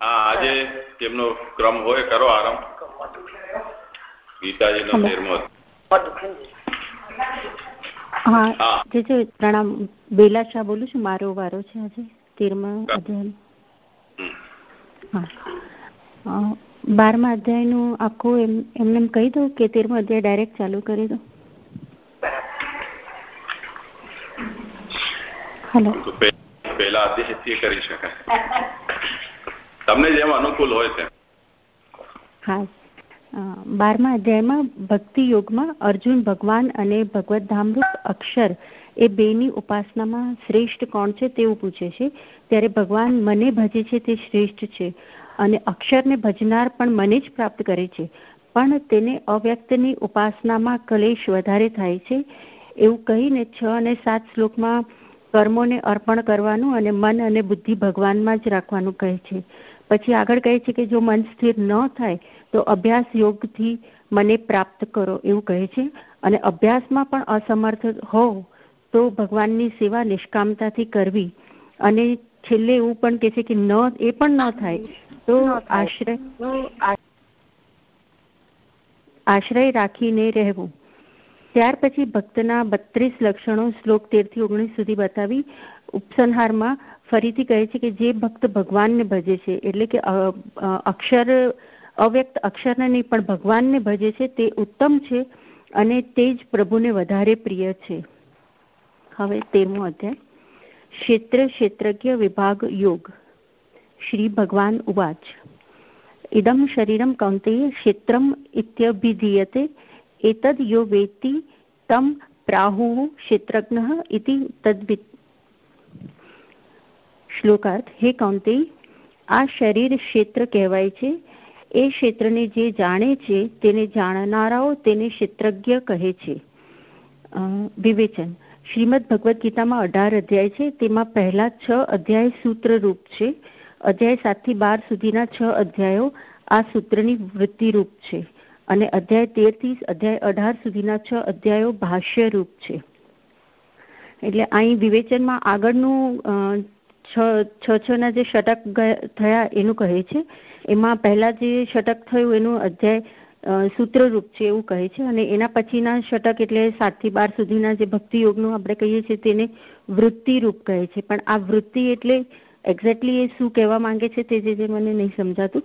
આજે તેમનો ક્રમ હોય કરો આરંભ. ગીતાજીનો તેરમો હા જે છે પ્રણામ બેલા શાહ બોલું છું મારો વારો છે આજે તેરમા અધ્યાય. હા. બારમા અધ્યાયનું આખું એમ એમને કહી દો કે તેરમો અધ્યાય ડાયરેક્ટ ચાલુ કરી દો. હેલો. પહેલા કરી શકાય. તમને જેમ અનુકૂળ હોય તેમ બારમા અધ્યાયમાં ભક્તિ યોગમાં અર્જુન ભગવાન અને ભગવત ધામરૂપ અક્ષર એ બેની ઉપાસનામાં શ્રેષ્ઠ કોણ છે તેવું પૂછે છે. ત્યારે ભગવાન મને ભજે છે તે શ્રેષ્ઠ છે અને અક્ષરને ભજનાર પણ મને જ પ્રાપ્ત કરે છે. પણ તેને અવ્યક્તની ઉપાસનામાં કલેશ વધારે થાય છે. એવું કહીને છ અને સાત શ્લોકમાં કર્મોને અર્પણ કરવાનું અને મન અને બુદ્ધિ ભગવાનમાં જ રાખવાનું કહે છે. પછી આગળ કહે છે કે જો મન સ્થિર ન થાય તો અભ્યાસ યોગથી મને પ્રાપ્ત કરો એવું કહે છે. અને અભ્યાસમાં પણ અસમર્થ હોવ તો ભગવાનની સેવા નિષ્કામતાથી કરવી. અને છેલ્લે એવું પણ કહે છે કે ન એ પણ ન થાય તો આશ્રય આશ્રય રાખીને રહેવું. ત્યાર પછી ભક્તના બત્રીસ લક્ષણો શ્લોક તેરથી ઓગણીસ સુધી બતાવી. ઉપસંહારમાં ફરીથી કહે છે કે જે ભક્ત ભગવાનને ભજે છે, એટલે કે અક્ષર, અવ્યક્ત અક્ષરને નહીં પણ ભગવાનને ભજે છે, તે ઉત્તમ છે અને તે જ પ્રભુને વધારે પ્રિય છે. હવે તેરમો અધ્યાય. ક્ષેત્ર ક્ષેત્રજ્ઞ વિભાગ યોગ. શ્રી ભગવાન ઉવાચ. ઇદમ શરીરમ કૌંતેય ક્ષેત્રમ ઇત્યભિધીયતે. એતદ યો વેત્તિ તમ પ્રાહુઃ ક્ષેત્રજ્ઞ ઇતિ તદ્વિત શ્લોકાર્થ, હે કૌંતે, આ શરીર ક્ષેત્ર કહેવાય છે. એ ક્ષેત્રને જે જાણે છે, તેને જાણનારાઓ તેને ક્ષેત્રજ્ઞ કહે છે. વિવેચન. શ્રીમદ ભગવદ્ ગીતામાં અઢાર અધ્યાય છે. તેમાં પહેલા છ અધ્યાય સૂત્રરૂપ છે. અધ્યાય સાતથી બાર સુધીના છ અધ્યાયો આ સૂત્રની વૃત્તિરૂપ છે. અને અધ્યાય તેરથી અધ્યાય અઢાર સુધીના છ અધ્યાયો ભાષ્યરૂપ છે. એટલે અહીં વિવેચનમાં આગળનું છ છ ના જે ષટક થયા એનું કહે છે. એમાં પહેલા જે ષટક થયું એનું અધ્યાય સૂત્રરૂપ છે એવું કહે છે અને એના પછીના ષટક એટલે સાતથી બાર સુધીના જે ભક્તિ યોગનું આપણે કહીએ છીએ તેને વૃત્તિરૂપ કહે છે. પણ આ વૃત્તિ એટલે એક્ઝેક્ટલી એ શું કહેવા માંગે છે તે જે મને નહીં સમજાતું.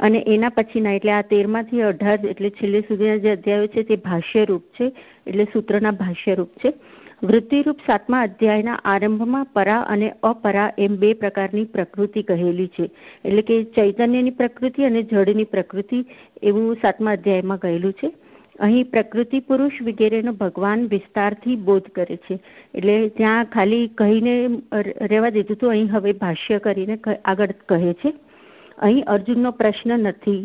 અને એના પછીના એટલે આ તેરમાંથી અઢાર એટલે છેલ્લે સુધીના જે અધ્યાયો છે તે ભાષ્યરૂપ છે, એટલે સૂત્રના ભાષ્યરૂપ છે. વૃત્તિરૂપ સાતમા અધ્યાયના આરંભમાં પરા અને અપરા એમ બે પ્રકારની પ્રકૃતિ કહેલી છે. એટલે કે ચૈતન્યની પ્રકૃતિ અને જળની પ્રકૃતિ એવું સાતમા અધ્યાયમાં કહેલું છે. અહીં પ્રકૃતિ પુરુષ વગેરેનો ભગવાન વિસ્તારથી બોધ કરે છે. એટલે ત્યાં ખાલી કહીને રહેવા દીધું હતું અહીં હવે ભાષ્ય કરીને આગળ કહે છે. અહીં અર્જુનનો પ્રશ્ન નથી,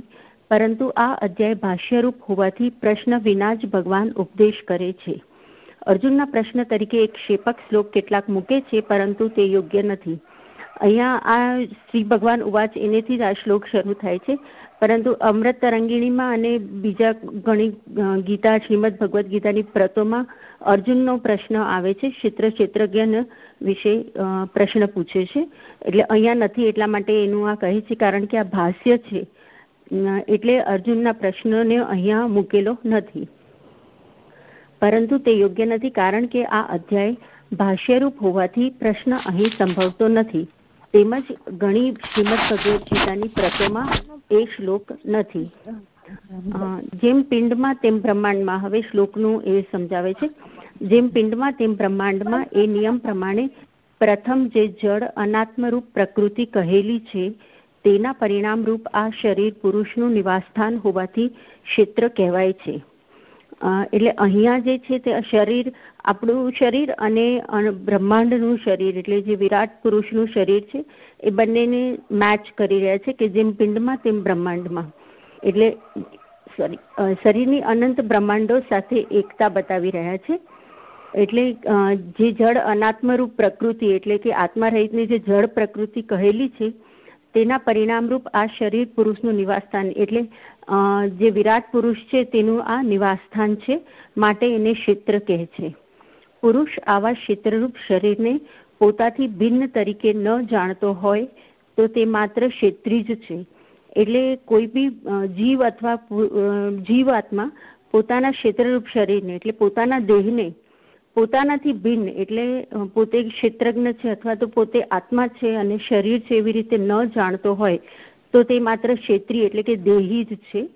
પરંતુ આ અધ્યાય ભાષ્યરૂપ હોવાથી પ્રશ્ન વિના જ ભગવાન ઉપદેશ કરે છે. અર્જુનના પ્રશ્ન તરીકે એક ક્ષેપક શ્લોક કેટલાક મૂકે છે, પરંતુ તે યોગ્ય નથી. અહીંયા આ શ્રી ભગવાન ઉવાચ એનેથી જ આ શ્લોક શરૂ થાય છે. પરંતુ અમૃત તરંગીણીમાં અને બીજા ઘણી ગીતા, શ્રીમદ ભગવદ્ ગીતાની પ્રતોમાં અર્જુનનો પ્રશ્ન આવે છે, ક્ષેત્ર ક્ષેત્રજ્ઞ વિશે પ્રશ્ન પૂછે છે. એટલે અહીંયા નથી એટલા માટે એનું આ કહે છે, કારણ કે આ ભાષ્ય છે. એટલે અર્જુનના પ્રશ્નને અહીંયા મૂકેલો નથી. પરંતુ તે યોગ્ય નથી કારણ કે આ અધ્યાય ભાષ્યરૂપ હોવાથી પ્રશ્ન અહીં સંભવતો નથી. તેમજ ઘણી શ્રીમદ ભગવદ્ ગીતાની પ્રતોમાં એ શ્લોક નથી. જેમ પિંડમાં તેમ બ્રહ્માંડમાં, હવે શ્લોકનું એ સમજાવે છે. જેમ પિંડમાં તેમ બ્રહ્માંડમાં એ નિયમ પ્રમાણે પ્રથમ જે જળ અનાત્મરૂપ પ્રકૃતિ કહેલી છે, તેના પરિણામરૂપ આ શરીર પુરુષનું નિવાસસ્થાન હોવાથી ક્ષેત્ર કહેવાય છે. એટલે અહીંયા જે છે તે શરીર, આપણું શરીર અને બ્રહ્માંડનું શરીર, એટલે જે વિરાટ પુરુષનું શરીર છે, એ બંનેને મેચ કરી રહ્યા છે કે જેમ પિંડમાં તેમ બ્રહ્માંડમાં. એટલે સોરી શરીરની અનંત બ્રહ્માંડો સાથે એકતા બતાવી રહ્યા છે. એટલે જે જળ અનાત્મરૂપ પ્રકૃતિ, એટલે કે આત્મા રહિતની જે જળ પ્રકૃતિ કહેલી છે, તેના પરિણામરૂપ આ શરીર પુરુષનું નિવાસસ્થાન, એટલે જે વિરાટ પુરુષ છે તેનું આ નિવાસસ્થાન છે, માટે એને ક્ષેત્ર કહે છે. પુરુષ આવા ક્ષેત્રરૂપ શરીરને પોતાથી ભિન્ન તરીકે ન જાણતો હોય, તો તે માત્ર ક્ષેત્રી જ છે. એટલે કોઈ બી જીવ અથવા જીવાત્મા પોતાના ક્ષેત્રરૂપ શરીરને, એટલે પોતાના દેહને પોતાનાથી ભિન્ન, એટલે પોતે ક્ષેત્રજ્ઞ છે અથવા તો પોતે આત્મા છે અને શરીર છે એવી રીતે ન જાણતો હોય તો તે માત્ર ક્ષેત્રી એટલે કે દેહી જ છે,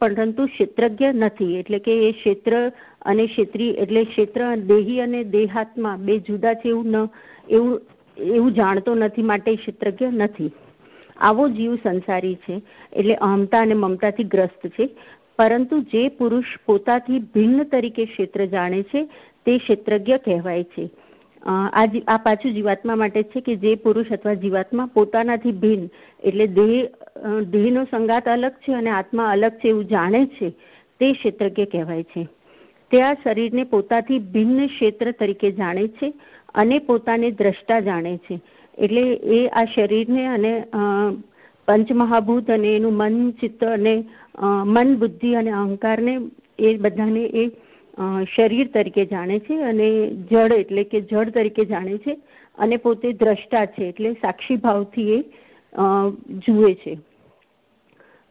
પરંતુ ક્ષેત્રજ્ઞ નથી. એટલે કે એ ક્ષેત્ર અને ક્ષેત્રી એટલે ક્ષેત્ર દેહી અને દેહાત્મા, બે જુદા છે એવું ન, એવું એવું જાણતો નથી, માટે ક્ષેત્રજ્ઞ નથી. આવો જીવ સંસારી છે, એટલે અહમતા અને મમતાથી ગ્રસ્ત છે. પરંતુ જે પુરુષ પોતાથી ભિન્ન તરીકે ક્ષેત્ર જાણે છે, તે ક્ષેત્રજ્ઞ કહેવાય છે. આ આ પાછું જીવાત્મા માટે છે કે જે પુરુષ અથવા જીવાત્મા પોતાનાથી ભિન્ન, એટલે દેહ દેહનો સંગાત અલગ છે અને આત્મા અલગ છે એવું જાણે છે, તે ક્ષેત્રજ્ઞ કહેવાય છે. તે આ શરીરને પોતાથી ભિન્ન ક્ષેત્ર તરીકે જાણે છે અને પોતાને દ્રષ્ટા જાણે છે. એટલે એ આ શરીરને અને પંચમહાભૂત અને એનું મન, ચિત્ત અને મન બુદ્ધિ અને અહંકારને એ બધાને એ શરીર તરીકે જાણે છે અને જળ એટલે કે જળ તરીકે જાણે છે અને પોતે દ્રષ્ટા છે એટલે સાક્ષી ભાવથી એ જુએ છે.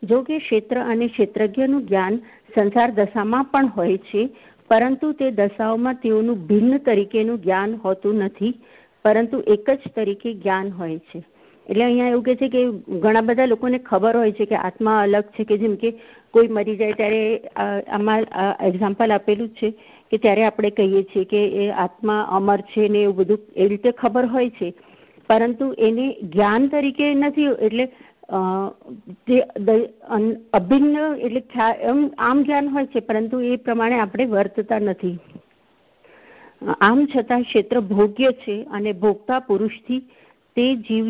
જો કે ક્ષેત્ર અને ક્ષેત્રજ્ઞનું જ્ઞાન સંસાર દશામાં પણ હોય છે, પરંતુ તે દશાઓમાં તેઓનું ભિન્ન તરીકેનું જ્ઞાન હોતું નથી, પરંતુ એક જ તરીકે જ્ઞાન હોય છે. એટલે અહીંયા એવું કે છે કે ઘણા બધા લોકોને ખબર હોય છે કે આત્મા અલગ છે કે જેમ કે કોઈ મરી જાય ત્યારે આમાં એક્ઝામ્પલ આપેલું છે કે ત્યારે આપણે કહીએ છીએ કે એ આત્મા અમર છે ને એવું બધું એ રીતે ખબર હોય છે. પરંતુ એને જ્ઞાન તરીકે નથી એટલે તે અભિન્ન એટલે આમ જ્ઞાન હોય છે પરંતુ એ પ્રમાણે આપણે વર્તતા નથી. આમ છતાં ક્ષેત્ર ભોગ્ય છે અને ભોગતા પુરુષથી તે જીવ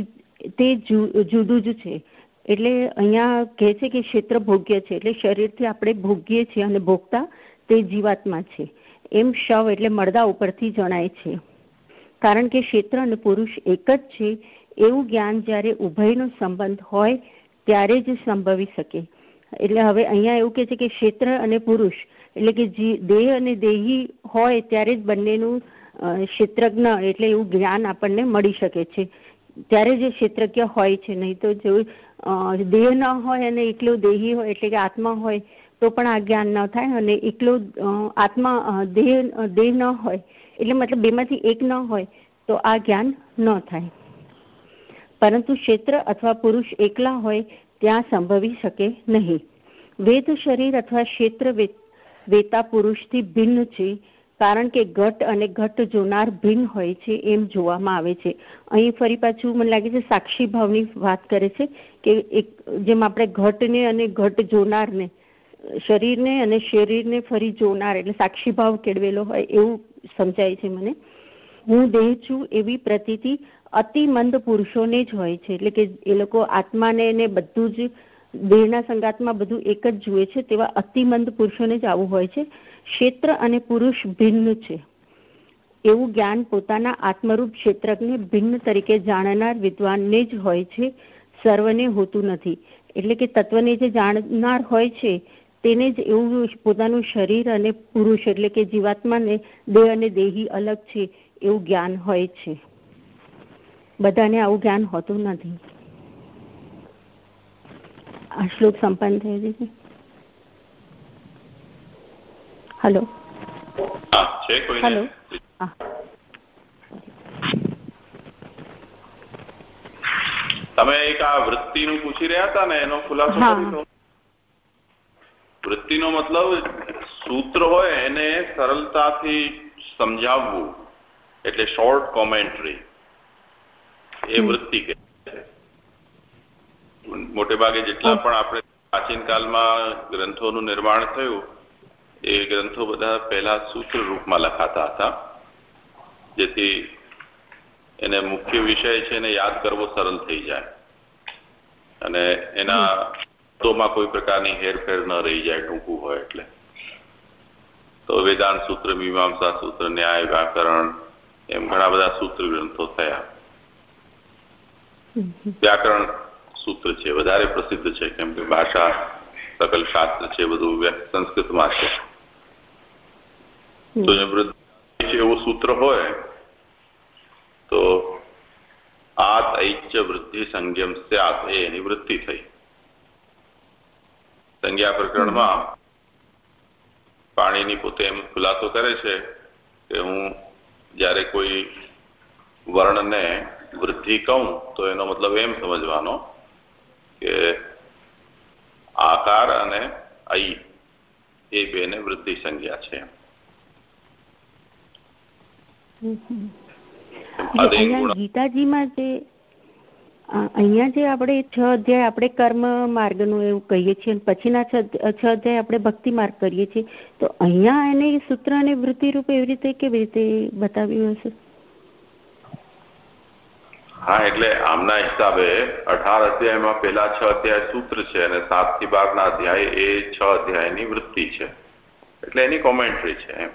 તે જુદું જ છે. એટલે અહીંયા કહે છે કે ક્ષેત્ર ભોગ્ય છે. એટલે શરીરથી આપણે ભોગીએ છીએ અને ભોગતા તે જીવાત્મા છે. એમ શવ એટલે મળદા ઉપરથી જણાય છે. કારણ કે ક્ષેત્ર અને પુરુષ એક જ છે, એવું જ્ઞાન જ્યારે ઉભયનો સંબંધ હોય ત્યારે જ સંભવી શકે. એટલે હવે અહીંયા એવું કહે છે કે ક્ષેત્ર અને પુરુષ, એટલે કે દેહ અને દેહી હોય ત્યારે જ બંનેનું ક્ષેત્રજ્ઞ એટલે એવું જ્ઞાન આપણને મળી શકે છે. ત્યારે જે ક્ષેત્રજ્ઞ હોય છે, નહીં તો જો દેહ ન હોય અને એકલો દેહી હોય એટલે કે આત્મા હોય, તો પણ આ જ્ઞાન ન થાય અને એકલો આત્મા દેહ દેહ ન હોય, એટલે મતલબ બેમાંથી એક ન હોય, તો આ જ્ઞાન ન થાય. પરંતુ ક્ષેત્ર અથવા પુરુષ એકલા હોય, ત્યાં સંભવી શકે નહીં. વેદ શરીર અથવા ક્ષેત્ર વેતા પુરુષથી ભિન્ન છે. કારણ કે ઘટ અને ઘટ જોનાર ભિન્ન હોય છે એમ જોવામાં આવે છે. અહીં ફરી પાછું મને લાગે છે સાક્ષી ભાવની વાત કરે છે કે એક જેમ આપણે ઘટને અને ઘટ જોનારને, શરીરને અને શરીરને ફરી જોનાર એટલે સાક્ષી ભાવ કેળવેલો હોય એવું સમજાય છે મને. હું દેહ છું એવી પ્રતીતિ અતિ મંદ પુરુષોને જ હોય છે. એટલે કે એ લોકો આત્માને ને બધું જ દેહના સંગાતમાં બધું એક જ જુએ છે તેવા અતિમંદ પુરુષોને જ આવું હોય છે. ક્ષેત્ર અને પુરુષ ભિન્ન છે. એવું જ્ઞાન પોતાના આત્મરૂપ ક્ષેત્રને ભિન્ન તરીકે જાણનાર વિદ્વાનને જ હોય છે. સર્વને હોતું નથી. એટલે કે તત્વને જે જાણનાર હોય છે, તેને જ એવું પોતાનું શરીર અને પુરુષ એટલે કે જીવાત્માને દેહ અને દેહી અલગ છે એવું જ્ઞાન હોય છે. બધાને આવું જ્ઞાન હોતું નથી. શ્લોક સંપન્ન થઈ છે હલો હલો તમે એક આ વૃત્તિનું પૂછી રહ્યા હતા ને એનો ખુલાસો વૃત્તિનો મતલબ સૂત્ર હોય એને સરળતાથી સમજાવવું એટલે શોર્ટ કોમેન્ટ્રી એ વૃત્તિ કે મોટે ભાગે જેટલા પણ આપણે પ્રાચીન કાળમાં ગ્રંથોનું નિર્માણ થયું એ ગ્રંથો બધા પહેલા સૂત્ર રૂપમાં લખાતા હતા. જેથી એને મુખ્ય વિષય છે એને યાદ કરવો સરળ થઈ જાય. અને એના તોમાં કોઈ પ્રકારની હેરફેર ન રહી જાય ટૂંકું હોય એટલે. તો વેદાંત સૂત્ર મીમાંસા સૂત્ર ન્યાય વ્યાકરણ એમ ઘણા બધા સૂત્ર ગ્રંથો થયા. વ્યાકરણ સૂત્ર છે વધારે પ્રસિદ્ધ છે કેમ કે ભાષા સકલ શાસ્ત્ર છે બધું સંસ્કૃતમાં છે. તો વૃદ્ધિ એવું સૂત્ર હોય તો આત ઐચ્ય વૃદ્ધિ સંજ્ઞમ સ્યાત એ એની વૃત્તિ થઈ. સંજ્ઞા પ્રકરણમાં પાણીની પોતે એમ ખુલાસો કરે છે કે હું જ્યારે કોઈ વર્ણને વૃદ્ધિ કહું તો એનો મતલબ એમ સમજવાનો કે આકાર અને આઈ એ બેને વૃદ્ધિ સંજ્ઞા છે. ગીતાજીમાં જે અહીંયા જે આપણે છ અધ્યાય આપણે કર્મ માર્ગનું એવું કહીએ છીએ પછીના છ અધ્યાય આપણે ભક્તિ માર્ગ કરીએ છીએ તો અહીંયા એને સૂત્ર અને વૃત્તિ રૂપે એવી રીતે કેવી રીતે બતાવ્યું હશે? હા એટલે આમના હિસાબે અઢાર અધ્યાયમાં પેલા છ અધ્યાય સૂત્ર છે અને સાતથી બાર ના અધ્યાય એ છ અધ્યાયની વૃત્તિ છે. એટલે એની કોમેન્ટ્રી છે એમ.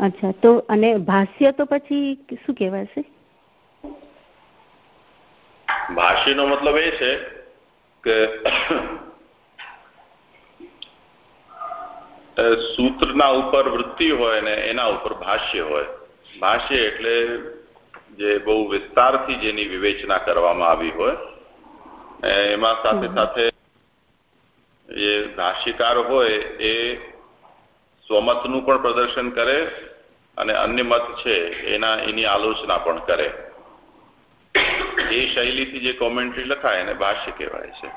અચ્છા તો અને ભાષ્ય તો પછી શું કહેવાશે ભાષ્યનો મતલબ એ છે કે સૂત્રના ઉપર વૃત્તિ હોય ને એના ઉપર ભાષ્ય હોય. ભાષ્ય એટલે જે બહુ વિસ્તારથી જેની વિવેચના કરવામાં આવી હોય. એમાં સાથે સાથે જે ભાષ્યકાર હોય એ સ્વમતનું પણ પ્રદર્શન કરે અને અન્ય મત છે એના એની આલોચના પણ કરે. એ શૈલીથી જે કોમેન્ટ્રી લખાય એને ભાષ્ય કહેવાય છે.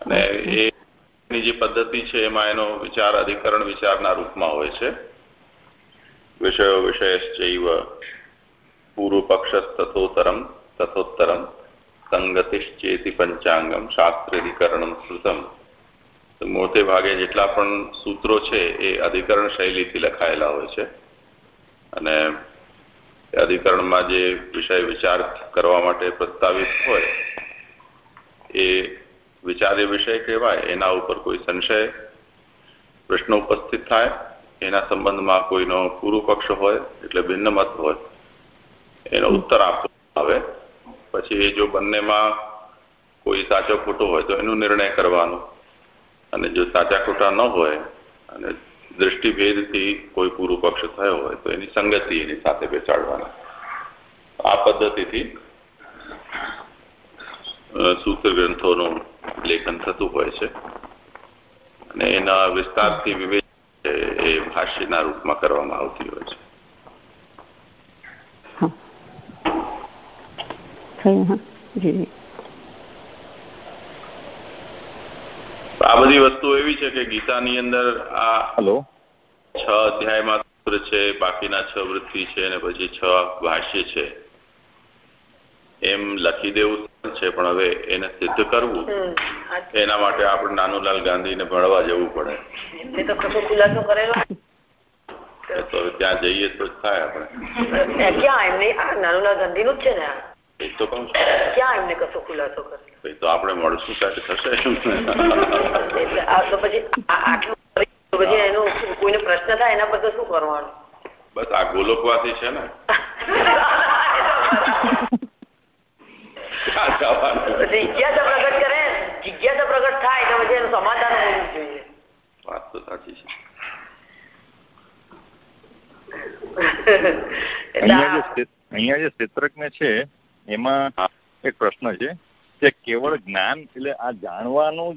અને એની જે પદ્ધતિ છે એમાં એનો વિચાર અધિકરણ વિચારના રૂપમાં હોય છે. વિષયો વિષયશ્ચૈવ પૂર્વપક્ષસ્તથોતરમ તથોત્તરમ સંગતિશ્ચેતિ પંચાંગમ શાસ્ત્રાધિકરણમ શ્રુતમ મોટે ભાગે જેટલા પણ સૂત્રો છે એ અધિકરણ શૈલીથી લખાયેલા હોય છે અને અધિકરણમાં જે વિષય વિચાર કરવા માટે પ્રસ્તાવિત હોય એ વિચાર્ય વિષય કહેવાય એના ઉપર કોઈ સંશય પ્રશ્ન ઉપસ્થિત થાય એના સંબંધમાં કોઈનો પૂર્વ પક્ષ હોય, એટલે ભિન્ન મત હોય, એનો ઉત્તર આપવામાં આવે. પછી જો બંનેમાં કોઈ સાચો ખોટો હોય, તો એનો નિર્ણય કરવાનો. અને જો સાચા ખોટા ન હોય, અને દ્રષ્ટિભેદથી કોઈ પૂર્વ પક્ષ થયો હોય, તો એની સંગતિ એની સાથે બેસાડવાના. આ પદ્ધતિથી સૂત્ર ગ્રંથોનું લેખન થતું હોય છે. અને એના વિસ્તારથી વિવેચ એ ભાષ્યના રૂપમાં કરવામાં આવતી હોય છે. આ બધી વસ્તુ એવી છે કે ગીતાની અંદર આ હલો. છ અધ્યાયમાં સૂત્ર છે બાકીના છ વૃત્તિ છે અને પછી છ ભાષ્ય છે. એમ લખી દેવું છે પણ હવે એને સિદ્ધ કરવું એના માટે આપણે નાનુલાલ ગાંધીને ભણવા જવું પડે. તો ત્યાં જઈએ તો થાય આપણે. ક્યાં એમને નાનુલાલ ગાંધી નું જ છે ને એ તો કહું ક્યાં એમને કશો ખુલાસો કરે તો આપણે મળશું ત્યારે થશે. આ તો પછી આટલું પછી એનો કોઈને પ્રશ્ન થાય એના બદલ શું કરવાનું? બસ આ ગોલોકવાથી છે ને. જિજ્ઞાસા પ્રગટ કરે જિજ્ઞાસા પ્રગટ થાય તો પછી એનું સમાધાન હોવું જોઈએ. વાત તો સાચી છે. અહીંયા જે ક્ષેત્રજ્ઞ છે એમાં એક પ્રશ્ન છે કે કેવળ જ્ઞાન એટલે આ જાણવાનું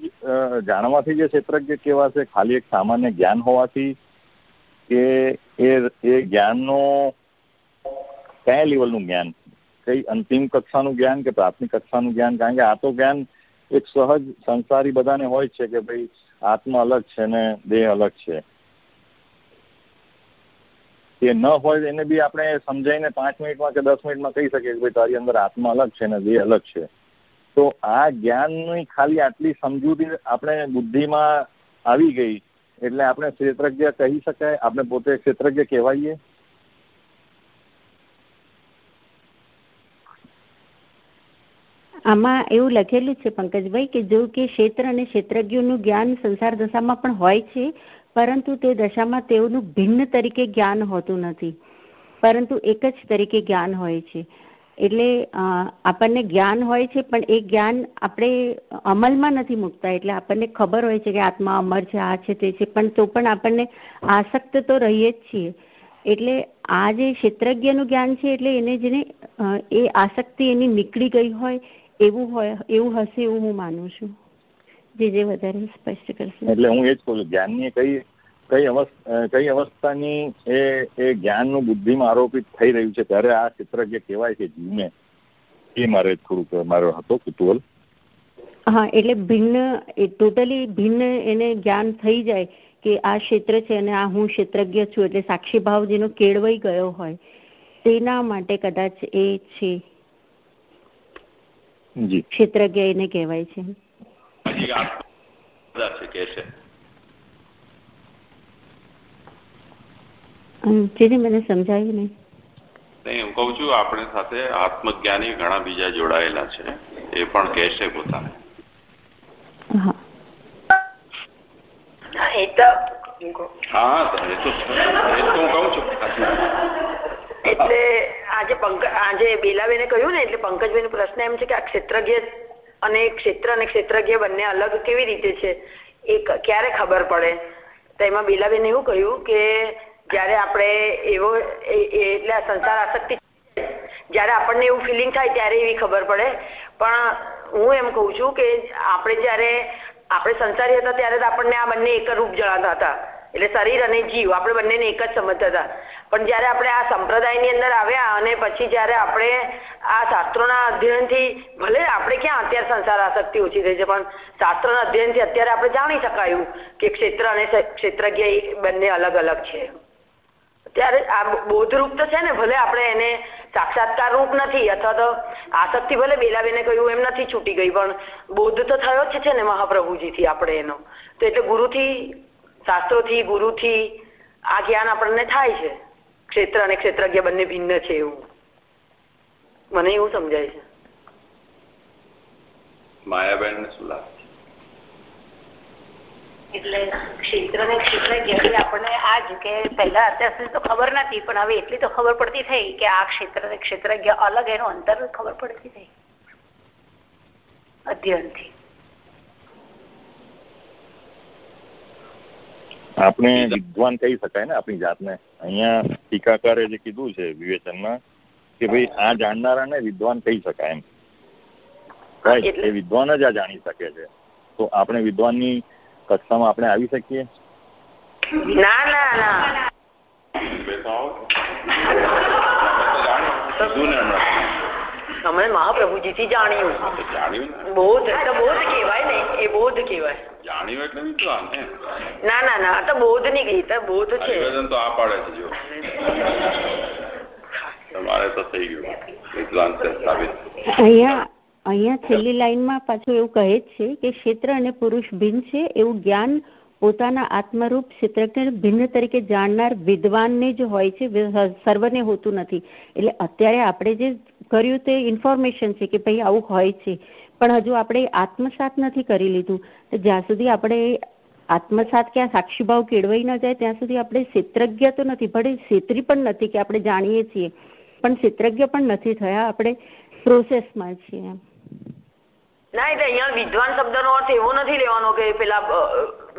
જાણવાથી જે ક્ષેત્રજ્ઞ કેવાશે ખાલી એક સામાન્ય જ્ઞાન હોવાથી કે એ એ જ્ઞાનનો કયા લેવલનું જ્ઞાન? કઈ અંતિમ કક્ષાનું જ્ઞાન કે પ્રાથમિક કક્ષાનું જ્ઞાન? કારણ કે આ તો જ્ઞાન એક સહજ સંસારી બધાને હોય છે કે ભાઈ આત્મા અલગ છે ને દેહ અલગ છે. એ ન હોય એને બી આપણે સમજાઈને પાંચ મિનિટમાં કે દસ મિનિટમાં કહી શકીએ કે ભાઈ તારી અંદર આત્મા અલગ છે ને દેહ અલગ છે. તો આ જ્ઞાનની ખાલી આટલી સમજૂતી આપણે બુદ્ધિમાં આવી ગઈ. એટલે આપણે ક્ષેત્રજ્ઞ કહી શકાય. આપણે પોતે ક્ષેત્રજ્ઞ કહેવાઈએ. આમાં એવું લખેલું છે પંકજભાઈ કે જો કે ક્ષેત્ર અને ક્ષેત્રજ્ઞોનું જ્ઞાન સંસાર દશામાં પણ હોય છે, પરંતુ તે દશામાં તેઓનું ભિન્ન તરીકે જ્ઞાન હોતું નથી, પરંતુ એક જ તરીકે જ્ઞાન હોય છે. એટલે આપણને જ્ઞાન હોય છે, પણ એ જ્ઞાન આપણે અમલમાં નથી મૂકતા, એટલે આપણને ખબર હોય છે કે આત્મા અમર છે, આ છે, તે છે, પણ તો પણ આપણને આસક્ત તો રહીએ જ છીએ. એટલે આ જે ક્ષેત્રજ્ઞનું જ્ઞાન છે, એટલે એને જેને એ આસક્તિ એની નીકળી ગઈ હોય એવું હોય એવું હશે એવું હું માનું છું. જે જે વધારે સ્પષ્ટ કરશે. એટલે હું એ જ કહું છું જ્ઞાનની કઈ કઈ અવસ્થા કઈ અવસ્થાની એ એ જ્ઞાનનું બુદ્ધિમાં આરોપિત થઈ રહ્યું છે ત્યારે આ ક્ષેત્રજ્ઞ કહેવાય છે જીવને એ મારે થોડુંક મારો હતો કુતૂહલ. હા એટલે ભિન્ન ટોટલી ભિન્ન એને જ્ઞાન થઈ જાય કે આ ક્ષેત્ર છે અને આ હું ક્ષેત્રજ્ઞ છું એટલે સાક્ષી ભાવ જેનો કેળવાઈ ગયો હોય તેના માટે કદાચ એ છે. જી ક્ષેત્રજ્ઞ એને કહેવાય છે. હજી આત્મા છે કે છે. હમ, જે જે મને સમજાયું નહીં. નહીં હું કહું છું આપણે સાથે આત્મજ્ઞાની ઘણા બીજા જોડાયેલા છે. એ પણ કહેશે પોતાને. હા એ તો હા એ તો એ તો હું કહું છું. એટલે આજે પંકજ આજે બેલાબેને કહ્યું ને, એટલે પંકજભાઈનો પ્રશ્ન એમ છે કે આ ક્ષેત્રજ્ઞ અને ક્ષેત્ર અને ક્ષેત્રજ્ઞ બંને અલગ કેવી રીતે છે, એ ક્યારે ખબર પડે? તો એમાં બેલાબેને એવું કહ્યું કે જ્યારે આપણે એવો એટલે આ સંસાર આસક્તિ જ્યારે આપણને એવું ફિલિંગ થાય ત્યારે એવી ખબર પડે. પણ હું એમ કહું છું કે આપણે જ્યારે, આપણે સંસારી હતા ત્યારે આપણને આ બંને એક રૂપ જણાતા હતા. એટલે શરીર અને જીવ, આપણે બંનેને એક જ સમજતા હતા. પણ જ્યારે આપણે આ સંપ્રદાયની અંદર આવ્યા અને પછી જ્યારે આપણે આ શાસ્ત્રોના અધ્યયનથી, ભલે આપણે ક્યાં અત્યારે સંસાર આસક્તિ ઓછી થઈ છે, પણ શાસ્ત્રોના અધ્યયનથી અત્યારે આપણે જાણી શકાયું કે ક્ષેત્ર અને ક્ષેત્રજ્ઞ બંને અલગ અલગ છે. ત્યારે આ બોધરૂપ તો છે ને, ભલે આપણે એને સાક્ષાત્કાર રૂપ નથી અથવા તો આસક્તિ ભલે બેલાબેને કહ્યું એમ નથી છૂટી ગઈ, પણ બોધ તો થયો જ છે ને મહાપ્રભુજીથી આપણે એનો. તો એટલે ગુરુથી શાસ્ત્રોથી ગુરુથી આ જ્ઞાન આપણને થાય છે. ક્ષેત્ર અને ક્ષેત્રજ્ઞ બંને ભિન્ન છે એવું. મને એવું સમજાય છે. માયાબેન ને શું લાગે? એટલે ક્ષેત્ર ને ક્ષેત્ર આપણને આ જ કે પહેલા અત્યાર સુધી તો ખબર નથી પણ હવે એટલી તો ખબર પડતી થઈ કે આ ક્ષેત્ર ને ક્ષેત્રજ્ઞ અલગ એનું અંતર ખબર પડતી થઈ. અધ્યયનથી. આપણે વિદ્વાન કહી શકાય ને આપણી જાતને. અહીંયા ટીકાકારે જે કીધું છે વિવેચનમાં કે ભાઈ આ જાણનારાને વિદ્વાન કહી શકાય એમ. રાઈટ એ વિદ્વાન જ આ જાણી શકે છે. તો આપણે વિદ્વાનની કક્ષામાં આપણે આવી શકીએ? ના ના ના. અમે મહાપ્રભુજી મહાપ્રભુજીથી જાણ્યું. બોધ તો બોધ કહેવાય ને એ બોધ કહેવાય. જાણ્યું એટલે વિદ્વાન ના? ના ના તો બોધની ગઈ તો બોધ છે. તો આ પાડે છે જો. તમારે તો થઈ ગયું. વિદ્વાન છે અહીંયા અહીંયા છેલ્લી લાઈનમાં પાછું એવું કહે છે કે ક્ષેત્ર અને પુરુષ ભિન્ન છે એવું જ્ઞાન પોતાના આત્મરૂપ ચિત્રકને ભિન્ન તરીકે જાણનાર વિદ્વાનને જ હોય છે સર્વને હોતું નથી. એટલે અત્યારે આપણે જે કર્યું તે ઇન્ફોર્મેશન છે કે ભાઈ આવું હોય છે. પણ હજુ આપણે આત્મસાત નથી કરી લીધું. તો જ્યાં સુધી આપણે આત્મસાત કે આ સાક્ષીભાવ કેળવાઈ ન જાય, ત્યાં સુધી આપણે ક્ષેત્રજ્ઞ તો નથી, ભલે ક્ષેત્રી પણ નથી કે આપણે જાણીએ છીએ. પણ ક્ષેત્રજ્ઞ પણ નથી થયા આપણે પ્રોસેસમાં છીએ ના, એટલે અહીંયા વિદ્વાન શબ્દનો અર્થ એવો નથી લેવાનો કે પેલા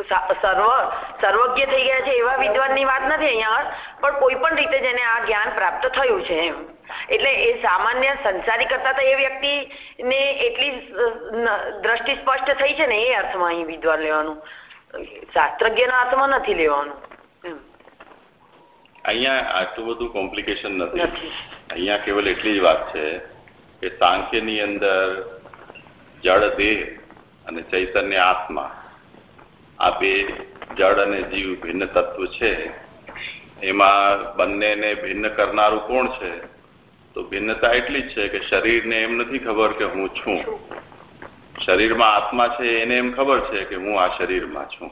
સર્વ સર્વજ્ઞ થઈ ગયા છે એવા વિદ્વાનની વાત નથી અહીંયા. પણ કોઈ પણ રીતે જેને આ જ્ઞાન પ્રાપ્ત થયું છે એમ. એટલે એ સામાન્ય સંસારી કરતા તો એ વ્યક્તિને એટલી દ્રષ્ટિ સ્પષ્ટ થઈ છે ને એ અર્થમાં અહીં વિદ્વાન લેવાનું. શાસ્ત્રજ્ઞના અર્થમાં નથી લેવાનું. અહીંયા આટલું બધું કોમ્પ્લિકેશન નથી. નથી. અહીંયા કેવલ એટલી જ વાત છે કે સાંખ્યની અંદર જળ દેહ અને ચૈતન્ય આત્મા આ બે જળ અને જીવ ભિન્ન તત્વ છે. એમાં બંનેને ભિન્ન કરનારું કોણ છે? તો ભિન્નતા એટલી જ છે કે શરીરને એમ નથી ખબર કે હું છું. શરીરમાં આત્મા છે એને એમ ખબર છે કે હું આ શરીરમાં છું.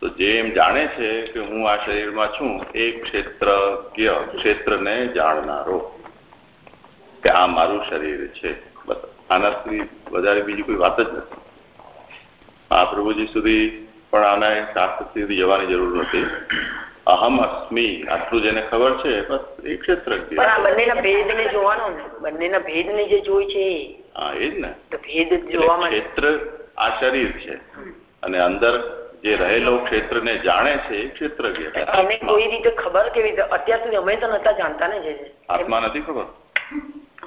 તો જે એમ જાણે છે કે હું આ શરીરમાં છું, એ ક્ષેત્રજ્ઞ ક્ષેત્રને જાણનારો. કે આ મારું શરીર છે. આના આનાથી વધારે બીજી કોઈ વાત જ નથી. મહાપ્રભુજી સુધી પણ આના શાસ્ત્ર સુધી જવાની જરૂર નથી. અહમ અસ્મી આટલું જેને ખબર છે બસ એ ક્ષેત્રજ્ઞ પણ આ બંનેના ભેદને જોવાનો ને બંનેના ભેદને જે જોઈ છે એ. હા એ જ ને. તો ભેદ એટલે ક્ષેત્ર આ શરીર છે. અને અંદર જે રહેલો ક્ષેત્રને જાણે છે એ ક્ષેત્રજ્ઞ એને કોઈ રીતે ખબર કેવી રીતે? અત્યાર સુધી અમે તો નતા જાણતા ને જે. આત્મા નથી ખબર?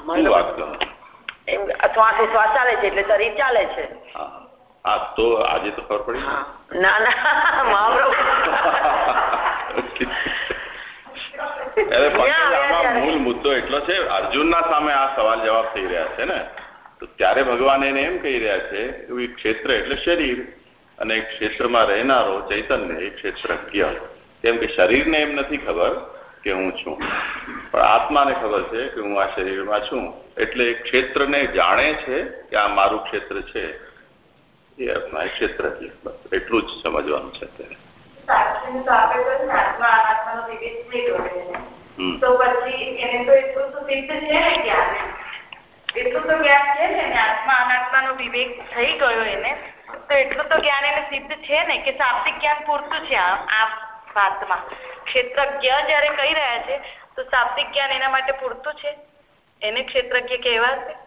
શું વાત કરો? એમ શ્વાસ શ્વાસ ચાલે છે એટલે શરીર ચાલે છે. હા. હા તો આજે તો ખબર પડી ના ના. આમાં મૂળ મુદ્દો એટલો છે અર્જુનના સામે આ સવાલ જવાબ થઈ રહ્યા છે ને. તો ત્યારે ભગવાન એને એમ કહી રહ્યા છે કે ક્ષેત્ર એટલે શરીર અને ક્ષેત્રમાં રહેનારો ચૈતન્ય એ ક્ષેત્રજ્ઞ કેમ કે શરીરને એમ નથી ખબર કે હું છું. પણ આત્માને ખબર છે કે હું આ શરીરમાં છું. એટલે ક્ષેત્રને જાણે છે કે આ મારું ક્ષેત્ર છે. એ એ બસ એટલું જ સમજવાનું છે આપણે ક્ષેત્રજ્ઞ જયારે કહી રહ્યા છે તો શાબ્દિક જ્ઞાન એના માટે પૂરતું છે? એને ક્ષેત્રજ્ઞ કહેવાશે?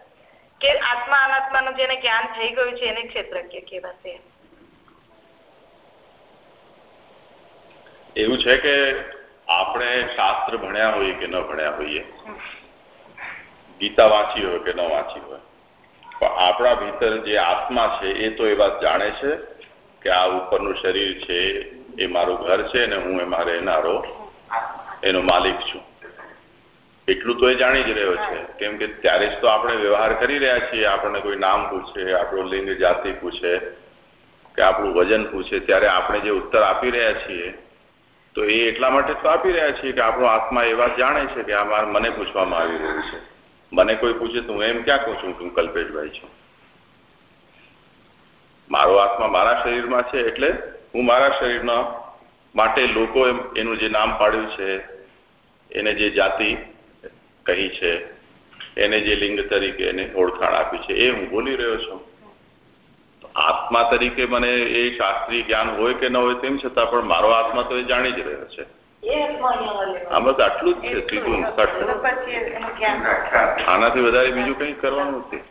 કે આત્મા અનાત્માનું જેને જ્ઞાન થઈ ગયું છે, એને ક્ષેત્રજ્ઞ કહેવાશે. એવું છે કે આપણે શાસ્ત્ર ભણ્યા હોઈએ કે ન ભણ્યા હોઈએ? ગીતા વાંચી હોય કે ન વાંચી હોય? પણ આપણા ભીતર જે આત્મા છે, એ તો એ વાત જાણે છે કે આ ઉપરનું શરીર છે, એ મારું ઘર છે અને હું એમાં રહેનારો એનો માલિક છું. એટલું તો એ જાણી જ રહ્યો છે. કેમ કે ત્યારે જ તો આપણે વ્યવહાર કરી રહ્યા છીએ આપણને કોઈ નામ પૂછે આપણો લિંગ જાતિ પૂછે કે આપણું વજન પૂછે ત્યારે આપણે જે ઉત્તર આપી રહ્યા છીએ તો એ એટલા માટે તો આપી રહ્યા છીએ કે આપણો આત્મા એ વાત જાણે છે કે આ મને પૂછવામાં આવી રહ્યું છે. મને કોઈ પૂછે તો હું એમ ક્યાં કહું છું કે હું કલ્પેશભાઈ છું? મારો આત્મા મારા શરીરમાં છે એટલે હું મારા શરીરના માટે લોકો એનું જે નામ પાડ્યું છે એને જે જાતિ કહી છે એને જે લિંગ તરીકે એને ઓળખાણ આપી છે એ હું બોલી રહ્યો છું. આત્મા તરીકે મને એ શાસ્ત્રીય જ્ઞાન હોય કે ન હોય તેમ છતાં પણ મારો આત્મા તો એ જાણી જ રહ્યો છે. આ બસ આટલું જ છે સીધું ને તો સટલું પછી એનું જ્ઞાન. આનાથી વધારે બીજું કંઈ કરવાનું નથી.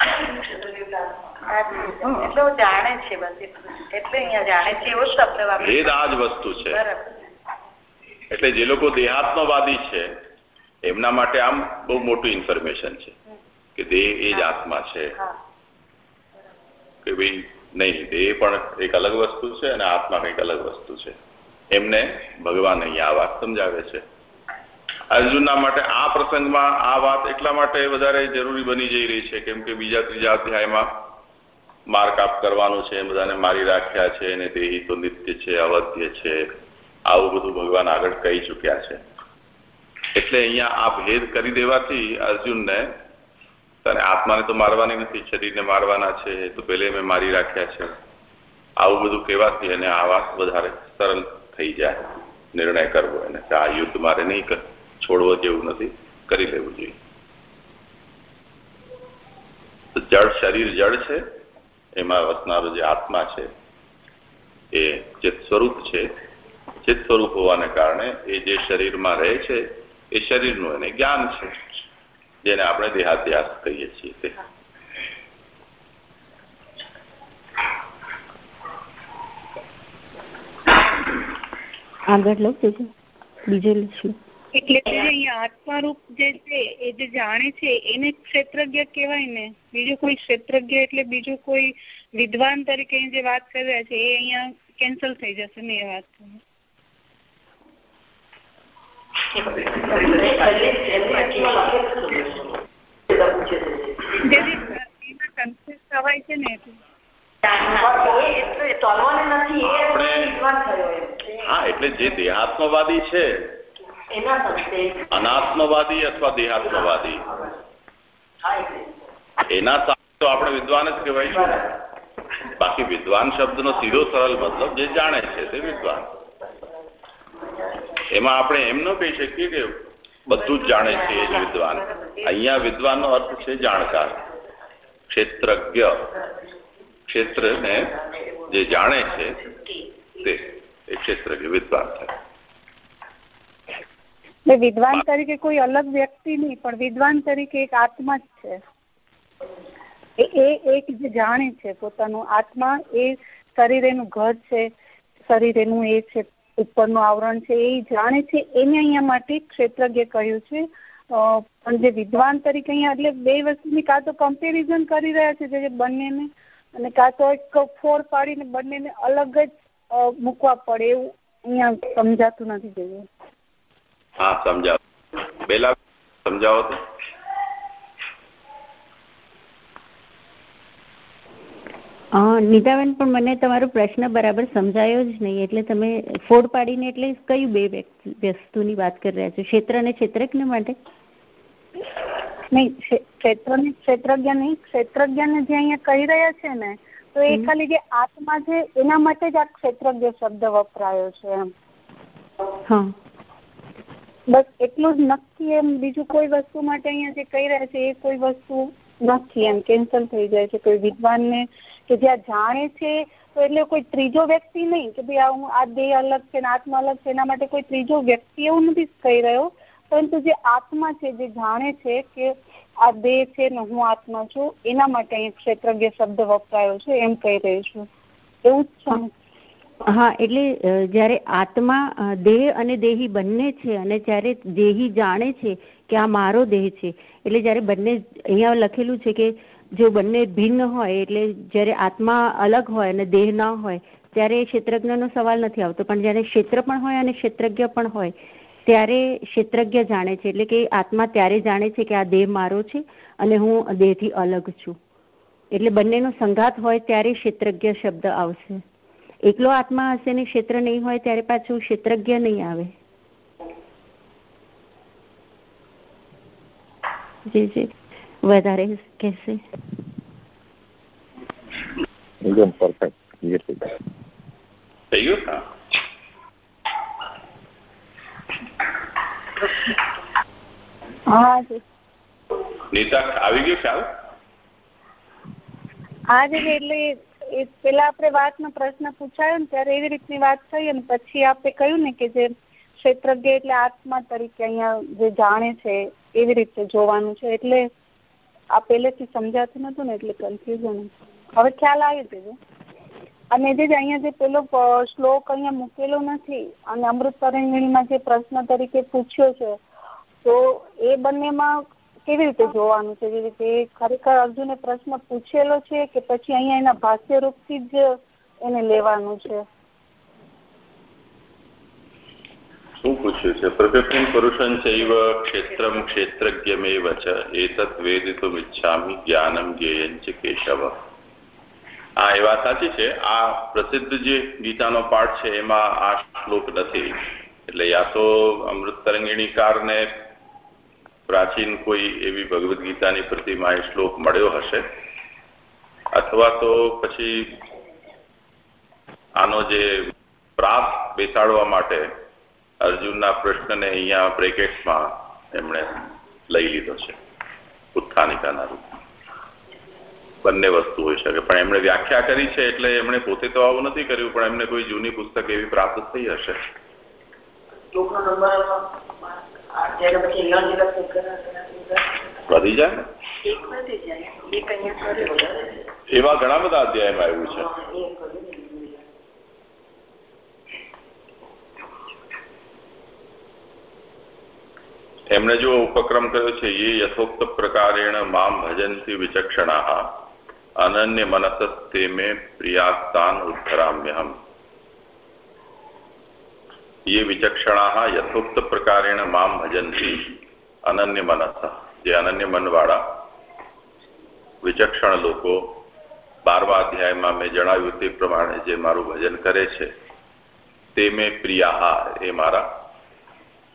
એટલે જે લોકો દેહાત્મવાદી છે એમના માટે આમ બહુ મોટું ઇન્ફોર્મેશન છે કે દેહ એ જ આત્મા છે. કે ભાઈ નહીં દેહ પણ એક અલગ વસ્તુ છે અને આત્મા કંઈક અલગ વસ્તુ છે. એમને ભગવાન અહીંયા આ વાત સમજાવે છે. અર્જુનના માટે આ પ્રસંગમાં આ વાત એટલા માટે વધારે જરૂરી બની જઈ રહી છે કેમ કે બીજા ત્રીજા અધ્યાયમાં મારકાપ કરવાનું છે બધાને મારી રાખ્યા છે અને દેહી તો નિત્ય છે અવધ્ય છે. આવું બધું ભગવાન આગળ કહી ચૂક્યા છે. એટલે અહીંયા આ ભેદ કરી દેવાથી અર્જુનને તને આત્માને તો મારવાની નથી, શરીરને મારવાના છે તો પેલે મેં મારી રાખ્યા છે. આવું બધું કહેવાથી એને આ વાત વધારે સરળ થઈ જાય, નિર્ણય કરવો એને કે આ યુદ્ધ મારે નહીં છોડવો જેવું નથી, કરી લેવું જોઈએ. જળ શરીર જળ છે, એમાં વસનારો જે આત્મા છે, એ ચિત્ત સ્વરૂપ છે. ચિત્ત સ્વરૂપ હોવાને કારણે એ જે શરીરમાં રહે છે એ શરીરનું એને જ્ઞાન છે. જેને આપણે દેહાધ્યાસ કહીએ છીએ તે. આગળ લઉં બીજું. બીજે લઈશું. એટલે જે અહીંયા આત્મારૂપ જે છે એ જે જાણે છે એને ક્ષેત્રજ્ઞ કહેવાય ને. બીજું કોઈ ક્ષેત્રજ્ઞ એટલે બીજું કોઈ વિદ્વાન તરીકે જે વાત કરી રહ્યા છે એ અહીંયા કેન્સલ થઈ જશે ને એ વાત. દેહાત્મવાદી છે, અનાત્મવાદી અથવા દેહાત્મવાદી. એના તો આપણે વિદ્વાન જ કહેવાય બાકી વિદ્વાન શબ્દનો સીધો સરળ મતલબ જે જાણે છે તે વિદ્વાન. એમાં આપણે એમ ન કહી શકીએ કે બધું જ જાણે છે એ જ વિદ્વાન. અહીંયા વિદ્વાનનો અર્થ છે જાણકાર. ક્ષેત્રજ્ઞ. ક્ષેત્રને જે જાણે છે તે, એ ક્ષેત્રજ્ઞ વિદ્વાન થાય. વિદ્વાન તરીકે કોઈ અલગ વ્યક્તિ નહીં, પણ વિદ્વાન તરીકે એક આત્મા જ છે. એ એક જે જાણે છે પોતાનું આત્મા, એ શરીર એનું ઘર છે શરીર એનું એ છે ઉપરનું આવરણ છે એ જાણે છે એને અહીંયા માટે ક્ષેત્રજ્ઞ કહ્યું છે. પણ જે વિદ્વાન તરીકે અહીંયા એટલે બે વસ્તુની કાં તો કમ્પેરિઝન કરી રહ્યા છે જે બંનેને અને કાં તો એક ફોર પાડીને બંનેને અલગ જ મૂકવા પડે એવું અહીંયા સમજાતું નથી જોઈએ. હા સમજાવો બેલા, સમજાવો નીતાબેન પણ મને તમારો પ્રશ્ન બરાબર સમજાયો જ નહીં. એટલે તમે ફોડ પાડીને એટલે કયું બે વસ્તુની વાત કરી રહ્યા છો? ક્ષેત્ર અને ક્ષેત્રજ્ઞ માટે? નહીં ક્ષેત્રને ક્ષેત્રજ્ઞ નહીં. ક્ષેત્રજ્ઞને જે અહીંયા કહી રહ્યા છે ને તો એ ખાલી જે આત્મા છે એના માટે જ આ ક્ષેત્રજ્ઞ શબ્દ વપરાયો છે એમ. હા. બસ એટલું જ નક્કી એમ. બીજું કોઈ વસ્તુ માટે અહીંયા જે કહી રહ્યા છે એ કોઈ વસ્તુ નથી. એમ કેન્સલ થઈ જાય છે કોઈ વિદ્વાનને કે જ્યાં જાણે છે, તો એટલે કોઈ ત્રીજો વ્યક્તિ નહીં કે ભાઈ હું આ દેહ અલગ છે ને આત્મા અલગ છે, એના માટે કોઈ ત્રીજો વ્યક્તિ એવું નથી કહી રહ્યો. પરંતુ જે આત્મા છે, જે જાણે છે કે આ દેહ છે ને હું આત્મા છું, એના માટે અહીં ક્ષેત્રજ્ઞ શબ્દ વપરાયો છે, એમ કહી રહી છું. એવું જ છે. હા, એટલે જ્યારે આત્મા દેહ અને દેહી બંને છે અને જ્યારે દેહી જાણે છે કે આ મારો દેહ છે, એટલે જ્યારે બંને અહીંયા લખેલું છે કે જો બંને ભિન્ન હોય, એટલે જ્યારે આત્મા અલગ હોય અને દેહ ના હોય, ત્યારે ક્ષેત્રજ્ઞનો સવાલ નથી આવતો. પણ જ્યારે ક્ષેત્ર પણ હોય અને ક્ષેત્રજ્ઞ પણ હોય, ત્યારે ક્ષેત્રજ્ઞ જાણે છે. એટલે કે આત્મા ત્યારે જાણે છે કે આ દેહ મારો છે અને હું દેહથી અલગ છું. એટલે બંનેનો સંઘાત હોય ત્યારે ક્ષેત્રજ્ઞ શબ્દ આવશે. એકલો આત્મા હશે ને ક્ષેત્ર નહીં હોય ત્યારે પાછું ક્ષેત્રજ્ઞ નહીં આવે. જી જી. વધારે કહેશે. એકદમ પરફેક્ટ ક્લિયર થઈ ગયું થઈ ગયું હા હા જી. નીતા આવી ગયો ખ્યાલ હા જી એટલે એ પેલા આપણે વાતનો પ્રશ્ન પૂછાયો ને ત્યારે એવી રીતની વાત થઈ અને પછી આપણે કહ્યું ને કે જે ક્ષેત્રજ્ઞ એટલે આત્મા તરીકે અહીંયા જે જાણે છે, એવી રીતે જોવાનું છે. એટલે આ પહેલેથી સમજાતું નતું ને એટલે કન્ફ્યુઝન હવે ખ્યાલ આવી ગયો. અને જે અહીંયા જે પેલો શ્લોક અહીંયા મૂકેલો નથી અને અમૃત તરંગીણીમાં જે પ્રશ્ન તરીકે પૂછ્યો છે, તો એ બંનેમાં કેવી રીતે જોવાનું છે? જેવી રીતે? ખરેખર અર્જુને પ્રશ્ન પૂછેલો છે કે પછી અહીંયા એના ભાષ્ય રૂપથી જ એને લેવાનું છે. શું પૂછ્યું છે? પ્રકૃતિમ પુરુષં ચૈવ ક્ષેત્રમ ક્ષેત્રજ્ઞમેવ ચ. એતત વેદિતુમ ઈચ્છામિ જ્ઞાનમ જ્ઞેયં ચ કેશવ આ એ વાત સાચી છે. આ પ્રસિદ્ધ જે ગીતાનો પાઠ છે એમાં આ શ્લોક નથી. એટલે યા તો અમૃત તરંગીણીકારને પ્રાચીન કોઈ એવી ભગવદ્ ગીતાની પ્રતિમા એ શ્લોક મળ્યો હશે? અથવા તો પછી આનો જે પ્રાપ બેસાડવા માટે અર્જુનના પ્રશ્નને અહીંયા બ્રેકેટ્સમાં એમણે લઈ લીધો છે, ઉત્થાનિકાના રૂપ બંને વસ્તુ હોઈ શકે, પણ એમણે વ્યાખ્યા કરી છે એટલે એમણે પોતે તો આવું નથી કર્યું, પણ એમને કોઈ જૂની પુસ્તક એવી પ્રાપ્ત થઈ હશે? વધી જાય ને એવા ઘણા બધા અધ્યાયમાં આવ્યું છે. એમણે જો ઉપક્રમ કર્યો છે એ યથોક્ત પ્રકારેણ મામ ભજંતી વિચક્ષણા. અનન્ય મનસસ્તે મે પ્રિયાસ્તાન ઉદ્ધરામ્યહમ. ये વિચક્ષણા યથોક્ત પ્રકારેણ મામ ભજંતી અનન્ય મનસ જે અનન્ય મનવાળા વિચક્ષણ લોકો બારમા અધ્યાયમાં મેં જણાવ્યું તે પ્રમાણે જે મારું ભજન કરે છે, તે મેં પ્રિયા એ મારા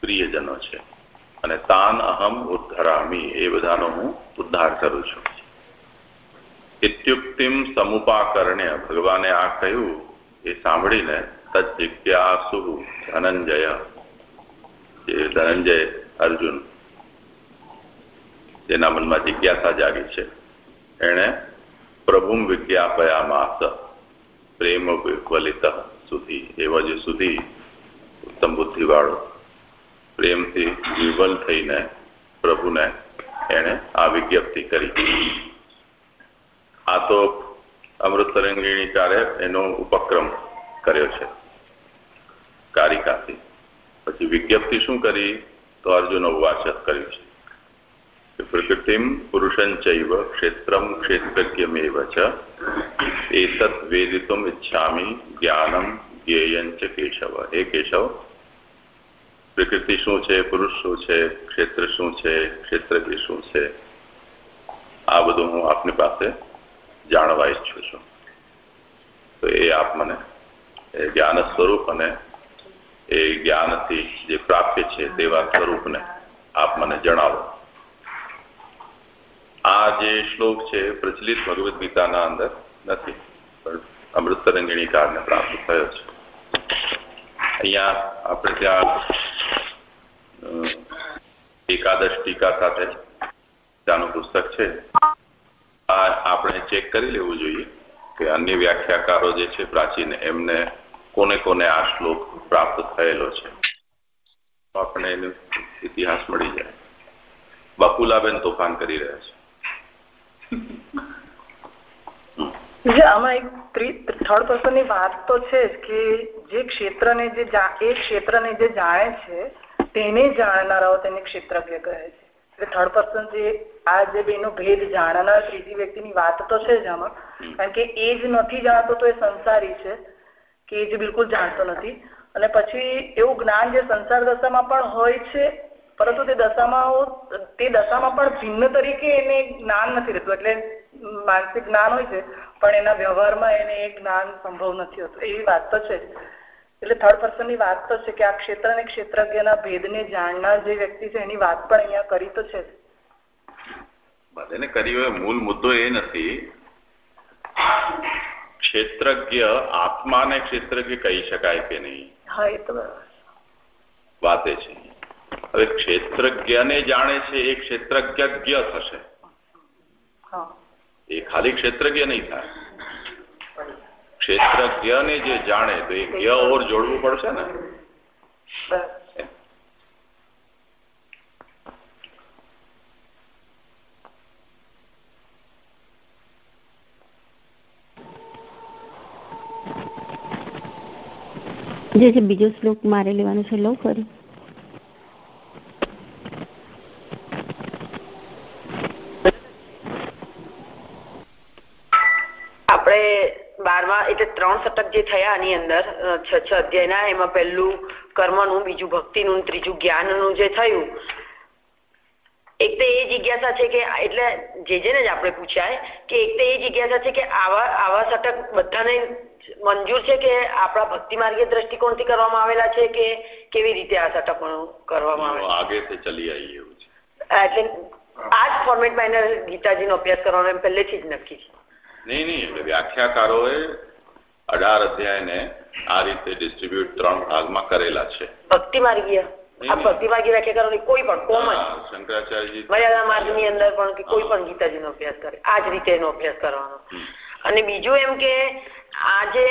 પ્રિયજનો છે. અને તાન અહમ ઉદ્ધરામી, એ બધાનો હું ઉદ્ધાર કરું છું. ઇત્યુક્તિમ સમુપાકરણ્ય, ભગવાને આ કહ્યું, એ સાંભળીને તજિજ્ઞાસુ ધનંજય જે ધનંજય અર્જુન જેના મનમાં જિજ્ઞાસા જાગી છે. એણે પ્રભુમ વિજ્ઞાપયામાસ પ્રેમ વિહ્વલિત સુધી, એવા જે સુધી ઉત્તમ બુદ્ધિવાળો પ્રેમથી વિહ્વલ થઈને પ્રભુને એણે આ વિજ્ઞપ્તિ કરી. આ તો અમૃત તરંગીણીકારે એનો ઉપક્રમ કર્યો છે. કારિકાથી. પછી વિજ્ઞપ્તિ શું કરી? તો અર્જુન ઉવાચ કર્યું છે પ્રકૃતિમ પુરુષંચૈવ ક્ષેત્રમ ક્ષેત્રજ્ઞમેવ ચ. એતદ વેદિતુમ ઈચ્છામી જ્ઞાનમ જ્ઞેયંચ કેશવ હે કેશવ, પ્રકૃતિ શું છે? પુરુષ શું છે? ક્ષેત્ર શું છે? ક્ષેત્રજ્ઞ શું છે? આ બધું હું આપની પાસે જાણવા ઈચ્છું છું. તો એ આપ મને જ્ઞાન સ્વરૂપ અને એ જ્ઞાનથી જે પ્રાપ્ય છે તેવા સ્વરૂપને આપ મને જણાવો. આ જે શ્લોક છે પ્રચલિત ભગવદ્ ગીતાના અંદર નથી, પણ અમૃત તરંગીણી કાળને પ્રાપ્ત થયો છે. અહીંયા આપણે ત્યાં એકાદશ ટીકા સાથે ત્યાંનું પુસ્તક છે. આ આપણે ચેક કરી લેવું જોઈએ કે અન્ય વ્યાખ્યાકારો જે છે પ્રાચીન એમને કોને કોને આ શ્લોક પ્રાપ્ત થયેલો છે? આપણે એનો ઇતિહાસ મળી જાય. બકુલાબેન તોફાન કરી રહ્યા છે. આમાં એક થર્ડ પર્સનની વાત તો છે જ કે જે ક્ષેત્રને જે એ ક્ષેત્રને જે જાણે છે તેને જાણનારાઓ તેને ક્ષેત્રજ્ઞ કહે છે. એટલે થર્ડ પર્સન જે આ જે બેનો ભેદ જાણનાર ત્રીજી વ્યક્તિની વાત તો છે જ આમાં. કારણ કે એ જ નથી જાણતો તો એ સંસારી છે. કે જે બિલકુલ જાણતો નથી. અને પછી એવું જ્ઞાન જે સંસાર દશામાં પણ હોય છે, પરંતુ તે દશામાં તે દશામાં પણ ભિન્ન તરીકે એને જ્ઞાન નથી રહેતું. એટલે માનસિક જ્ઞાન હોય છે, પણ એના વ્યવહારમાં એને એ જ્ઞાન સંભવ નથી હોતું. એવી વાત તો છે એટલે થર્ડ પર્સનની વાત તો છે કે આ ક્ષેત્ર અને ક્ષેત્રજ્ઞના ભેદને જાણનાર જે વ્યક્તિ છે, એની વાત પણ અહીંયા કરી તો છે એને કરી મૂળ મુદ્દો એ નથી. ક્ષેત્રજ્ઞ આત્માને ક્ષેત્રજ્ઞ કહી શકાય કે નહીં? હા એ તો વાત એ છે. હવે ક્ષેત્રજ્ઞને જાણે છે એ ક્ષેત્રજ્ઞ થશે. એ ખાલી ક્ષેત્રજ્ઞ નહીં થાય. ક્ષેત્રજ્ઞને જે જાણે તો એ જ્ઞ ઓર જોડવું પડશે ને? જે છે, બીજો શ્લોક મારે લેવાનો છે, લઉં ફરી. આપણે બારમા જે થયા. એક તો એ જિજ્ઞાસા છે કે, એટલે જે જેને જ આપણે પૂછાય, કે એક તો એ જિજ્ઞાસા છે કે આવા આવા શતક બધાને મંજૂર છે કે આપણા ભક્તિ માર્ગીય દ્રષ્ટિકોણથી કરવામાં આવેલા છે કે કેવી રીતે આ શતક કરવામાં આવે? આગેથી ચલી આવી એવું છે. એટલે આ જ ફોર્મેટમાં એને ગીતાજીનો અભ્યાસ કરવાનો એમ પહેલેથી જ નક્કી છે. નહીં નહીં એટલે વ્યાખ્યાકારોએ અઢાર અધ્યાયને આ રીતે ડિસ્ટ્રીબ્યુટ ત્રણ ભાગમાં કરેલા છે. ભક્તિ માર્ગીય આ ભક્તિ માર્ગી વ્યાખ્યાકારોની કોઈ પણ કોમ જ શંકરાચાર્યજી મર્યાદા માર્ગની અંદર પણ કે કોઈ પણ ગીતાજીનો અભ્યાસ કરે. આ જ રીતે એનો અભ્યાસ કરવાનો. અને બીજું એમ કે આજે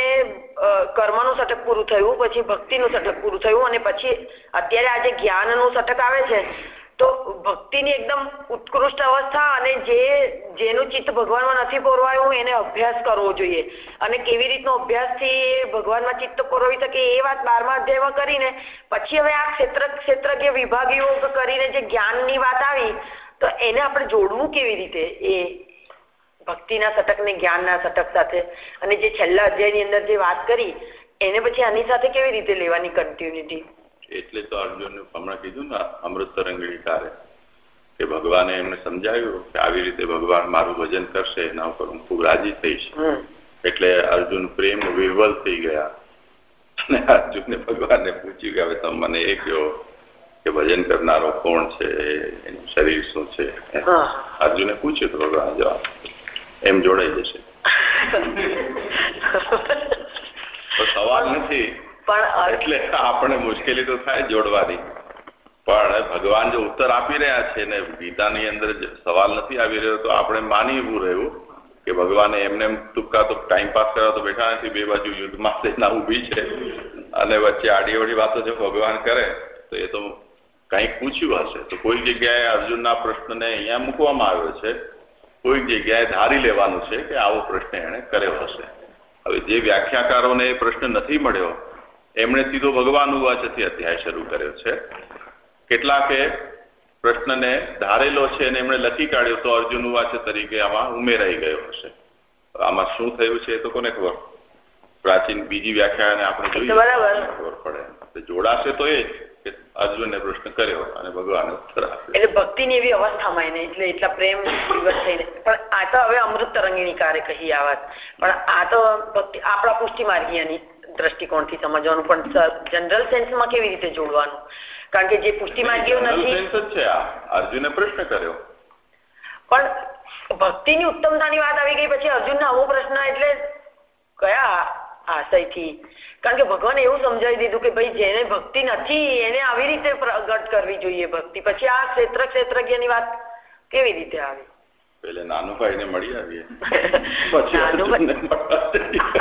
કર્મનું સટક પૂરું થયું પછી ભક્તિનું સટક પૂરું થયું અને પછી અત્યારે આજે જ્ઞાનનું સટક આવે છે તો ભક્તિની એકદમ ઉત્કૃષ્ટ અવસ્થા અને જે, જેનું ચિત્ત ભગવાનમાં નથી પોરવાયું, એને અભ્યાસ કરવો જોઈએ. અને કેવી રીતનો અભ્યાસથી ભગવાનમાં ચિત્ત પોરવી શકે એ વાત બારમા અધ્યાયમાં કરીને, પછી હવે આ ક્ષેત્ર ક્ષેત્રજ્ઞ વિભાગ યોગ કરીને જે જ્ઞાનની વાત આવી, તો એને આપણે જોડવું કેવી રીતે? એ ભક્તિના શતક ને જ્ઞાનના શતક સાથે. અને જે છેલ્લા અધ્યાયની અંદર જે વાત કરી, એને પછી આની સાથે કેવી રીતે લેવાની કન્ટિન્યુટી એટલે તો અર્જુન હમણાં કીધું ને અમૃત તરંગણી તારે કે ભગવાને એમને સમજાવ્યું કે આવી રીતે ભગવાન મારું ભજન કરશે એના ઉપર હું ખૂબ રાજી થઈશ. એટલે અર્જુન પ્રેમ વિહવલ થઈ ગયા. અને અર્જુને ભગવાનને પૂછ્યું કે હવે તમે મને એ કહો કે ભજન કરનારો કોણ છે એનું શરીર શું છે? અર્જુને પૂછ્યું તો ભગવાન જવાબ એમ જોડાઈ જશે. તો સવાલ નથી. એટલે આપણે મુશ્કેલી તો થાય જોડવાની પણ ભગવાન જો ઉત્તર આપી રહ્યા છે ને ગીતાની અંદર સવાલ નથી આવી રહ્યો, તો આપણે માની એવું રહ્યું કે ભગવાને એમને એમ ટૂંકા તો ટાઈમ પાસ કરવા તો બેઠા નથી, બે બાજુ યુદ્ધમાં સેના ઊભી છે. અને વચ્ચે આડી અવડી વાતો જો ભગવાન કરે, તો એ તો કંઈક પૂછ્યું હશે. તો કોઈ જગ્યાએ અર્જુનના પ્રશ્નને અહીંયા મૂકવામાં આવ્યો છે. કોઈ જગ્યાએ ધારી લેવાનું છે કે આવો પ્રશ્ન એણે કર્યો હશે. હવે જે વ્યાખ્યાકારોને એ પ્રશ્ન નથી મળ્યો એમણે સીધો ભગવાન ઉવાચથી અધ્યાય શરૂ કર્યો છે. કેટલાકે પ્રશ્નને ધારેલો છે અને એમણે લખી કાઢ્યો તો અર્જુન ઉવાચ તરીકે આમાં ઉમેરાઈ ગયો હશે. આમાં શું થયું છે એ તો કોને ખબર? પ્રાચીન બીજી વ્યાખ્યાને આપણે જોઈએ. ખબર પડે? જોડાશે તો એ કે અર્જુનને પ્રશ્ન કર્યો અને ભગવાને ઉત્તર આપ્યો. એટલે ભક્તિની એવી અવસ્થામાં એને એટલે એટલા પ્રેમ દિવસ થઈને. પણ આ તો હવે અમૃત તરંગીની કારે કહી આ વાત. પણ આ તો ભક્તિ આપણા પુષ્ટિ માર્ગીયની. દ્રષ્ટિકોણથી સમજવાનું પણ જનરલ સેન્સમાં કેવી રીતે જોડવાનું? કારણ કે જે પુષ્ટિ માર્ગીઓ નથી અર્જુને પ્રશ્ન કર્યો. પણ ભક્તિની ઉત્તમતાની વાત આવી ગઈ પછી અર્જુનને આવો પ્રશ્ન એટલે કયા આશયથી? કારણ કે ભગવાને એવું સમજાવી દીધું કે ભાઈ જેને ભક્તિ નથી એને આવી રીતે પ્રગટ કરવી જોઈએ ભક્તિ. પછી આ ક્ષેત્ર ક્ષેત્રજ્ઞની વાત કેવી રીતે આવી? પેલે નાનુભાઈ ને મળી આવીએ.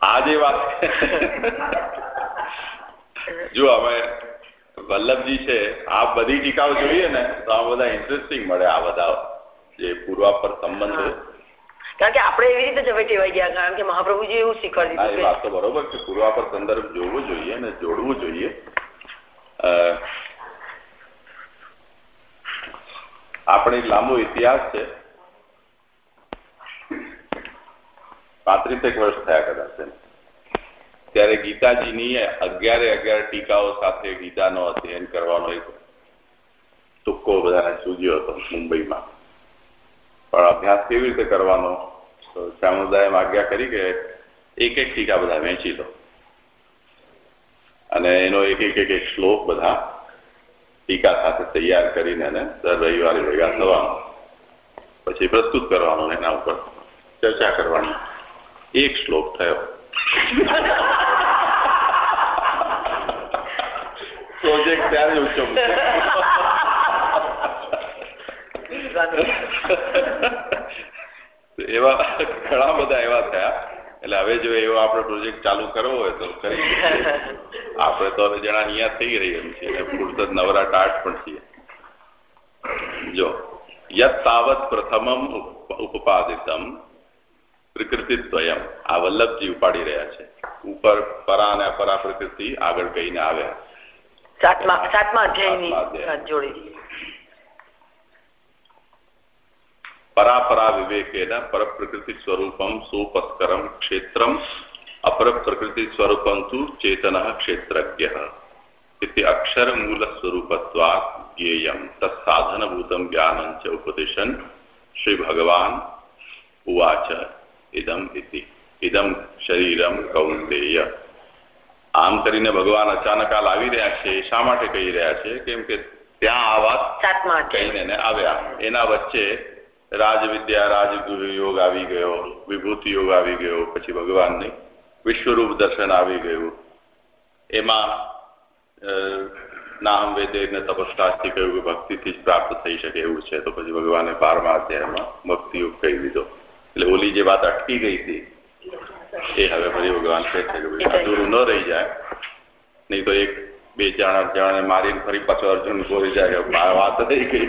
આ જે વાત જો અમે વલ્લભજી છે આ બધી ટીકાઓ જોઈએ ને તો આ બધા ઇન્ટરેસ્ટિંગ મળે આ બધા જે પૂર્વાપર સંબંધ કારણ કે આપણે એવી રીતે જવે ટેવાઈ ગયા કારણ કે મહાપ્રભુજી એવું શીખવાડી દીધું વાત તો બરોબર છે. પૂર્વાપર સંદર્ભ જોવો જોઈએ ને જોડવું જોઈએ. આપણે લાંબો ઇતિહાસ છે. પાંત્રીસેક વર્ષ થયા કદાચ ત્યારે ગીતાજીની અગિયારે અગિયાર ટીકાઓ સાથે ગીતાનો અધ્યયન કરવાનો એક તુક્કો બધાને સૂજ્યો હતો મુંબઈમાં. પણ અભ્યાસ કેવી રીતે કરવાનો? તો આજ્ઞા કરી કે એક એક ટીકા બધા વેચી લો. અને એનો એક એક એક એક શ્લોક બધા ટીકા સાથે તૈયાર કરીને એને દર રવિવારે ભેગા થવાનો. પછી પ્રસ્તુત કરવાનો એના ઉપર ચર્ચા કરવાની. એક શ્લોક થયો પ્રોજેક્ટ ત્યારે ઊંચો એવા ઘણા બધા એવા થયા એટલે હવે જો એવો આપણે પ્રોજેક્ટ ચાલુ કરવો હોય તો કરી આપણે તો હવે જણા અહીંયા થઈ રહી એમ છે અને પૂરત નવરા ટાટ પણ છીએ. જો યત તાવત પ્રથમમ ઉપપાદિતમ પ્રકૃતિ દ્વયમ આ વલ્લભજી ઉપાડી રહ્યા છે ઉપર પરા અને અપરા પ્રકૃતિ આગળ કહીને આવ્યા સાતમા સાતમા અધ્યાયની જોડી પરાપરા વિવેકેન પરપ્રકૃતિ સ્વરૂપમ સોપસ્કરમ ક્ષેત્રમ અપરપ્રકૃતિ સ્વરૂપમ તુ ચેતન ક્ષેત્રજ્ઞ इति अक्षर मूल स्वरूपत्वात् ज्ञेयम तत्साधनभूतम ज्ञानं च उपदिशन श्री भगवान उवाच ઇદમ ઇતિ ઇદમ શરીરમ કૌંતેય આમ કરીને ભગવાન અચાનક આ લાવી રહ્યા છે શા માટે કહી રહ્યા છે કેમ કે ત્યાં આ વાત કહીને આવ્યા એના વચ્ચે રાજવિદ્યા રાજગુરુ યોગ આવી ગયો વિભૂતિ યોગ આવી ગયો પછી ભગવાનની વિશ્વરૂપ દર્શન આવી ગયું એમાં નામ વેદે ને તપસ્યાથી કહ્યું કે ભક્તિથી જ પ્રાપ્ત થઈ શકે એવું છે તો પછી ભગવાને બારમા અધ્યાયમાં ભક્તિ યોગ કહી દીધો એટલે ઓલી જે વાત અટકી ગઈ હતી એ હવે ફરી ભગવાન કહે છે કે અધૂરું ન રહી જાય. નહીં તો એક બે જણા જણાને મારીને ફરી પાછો અર્જુન બોલી જાય. વાત થઈ ગઈ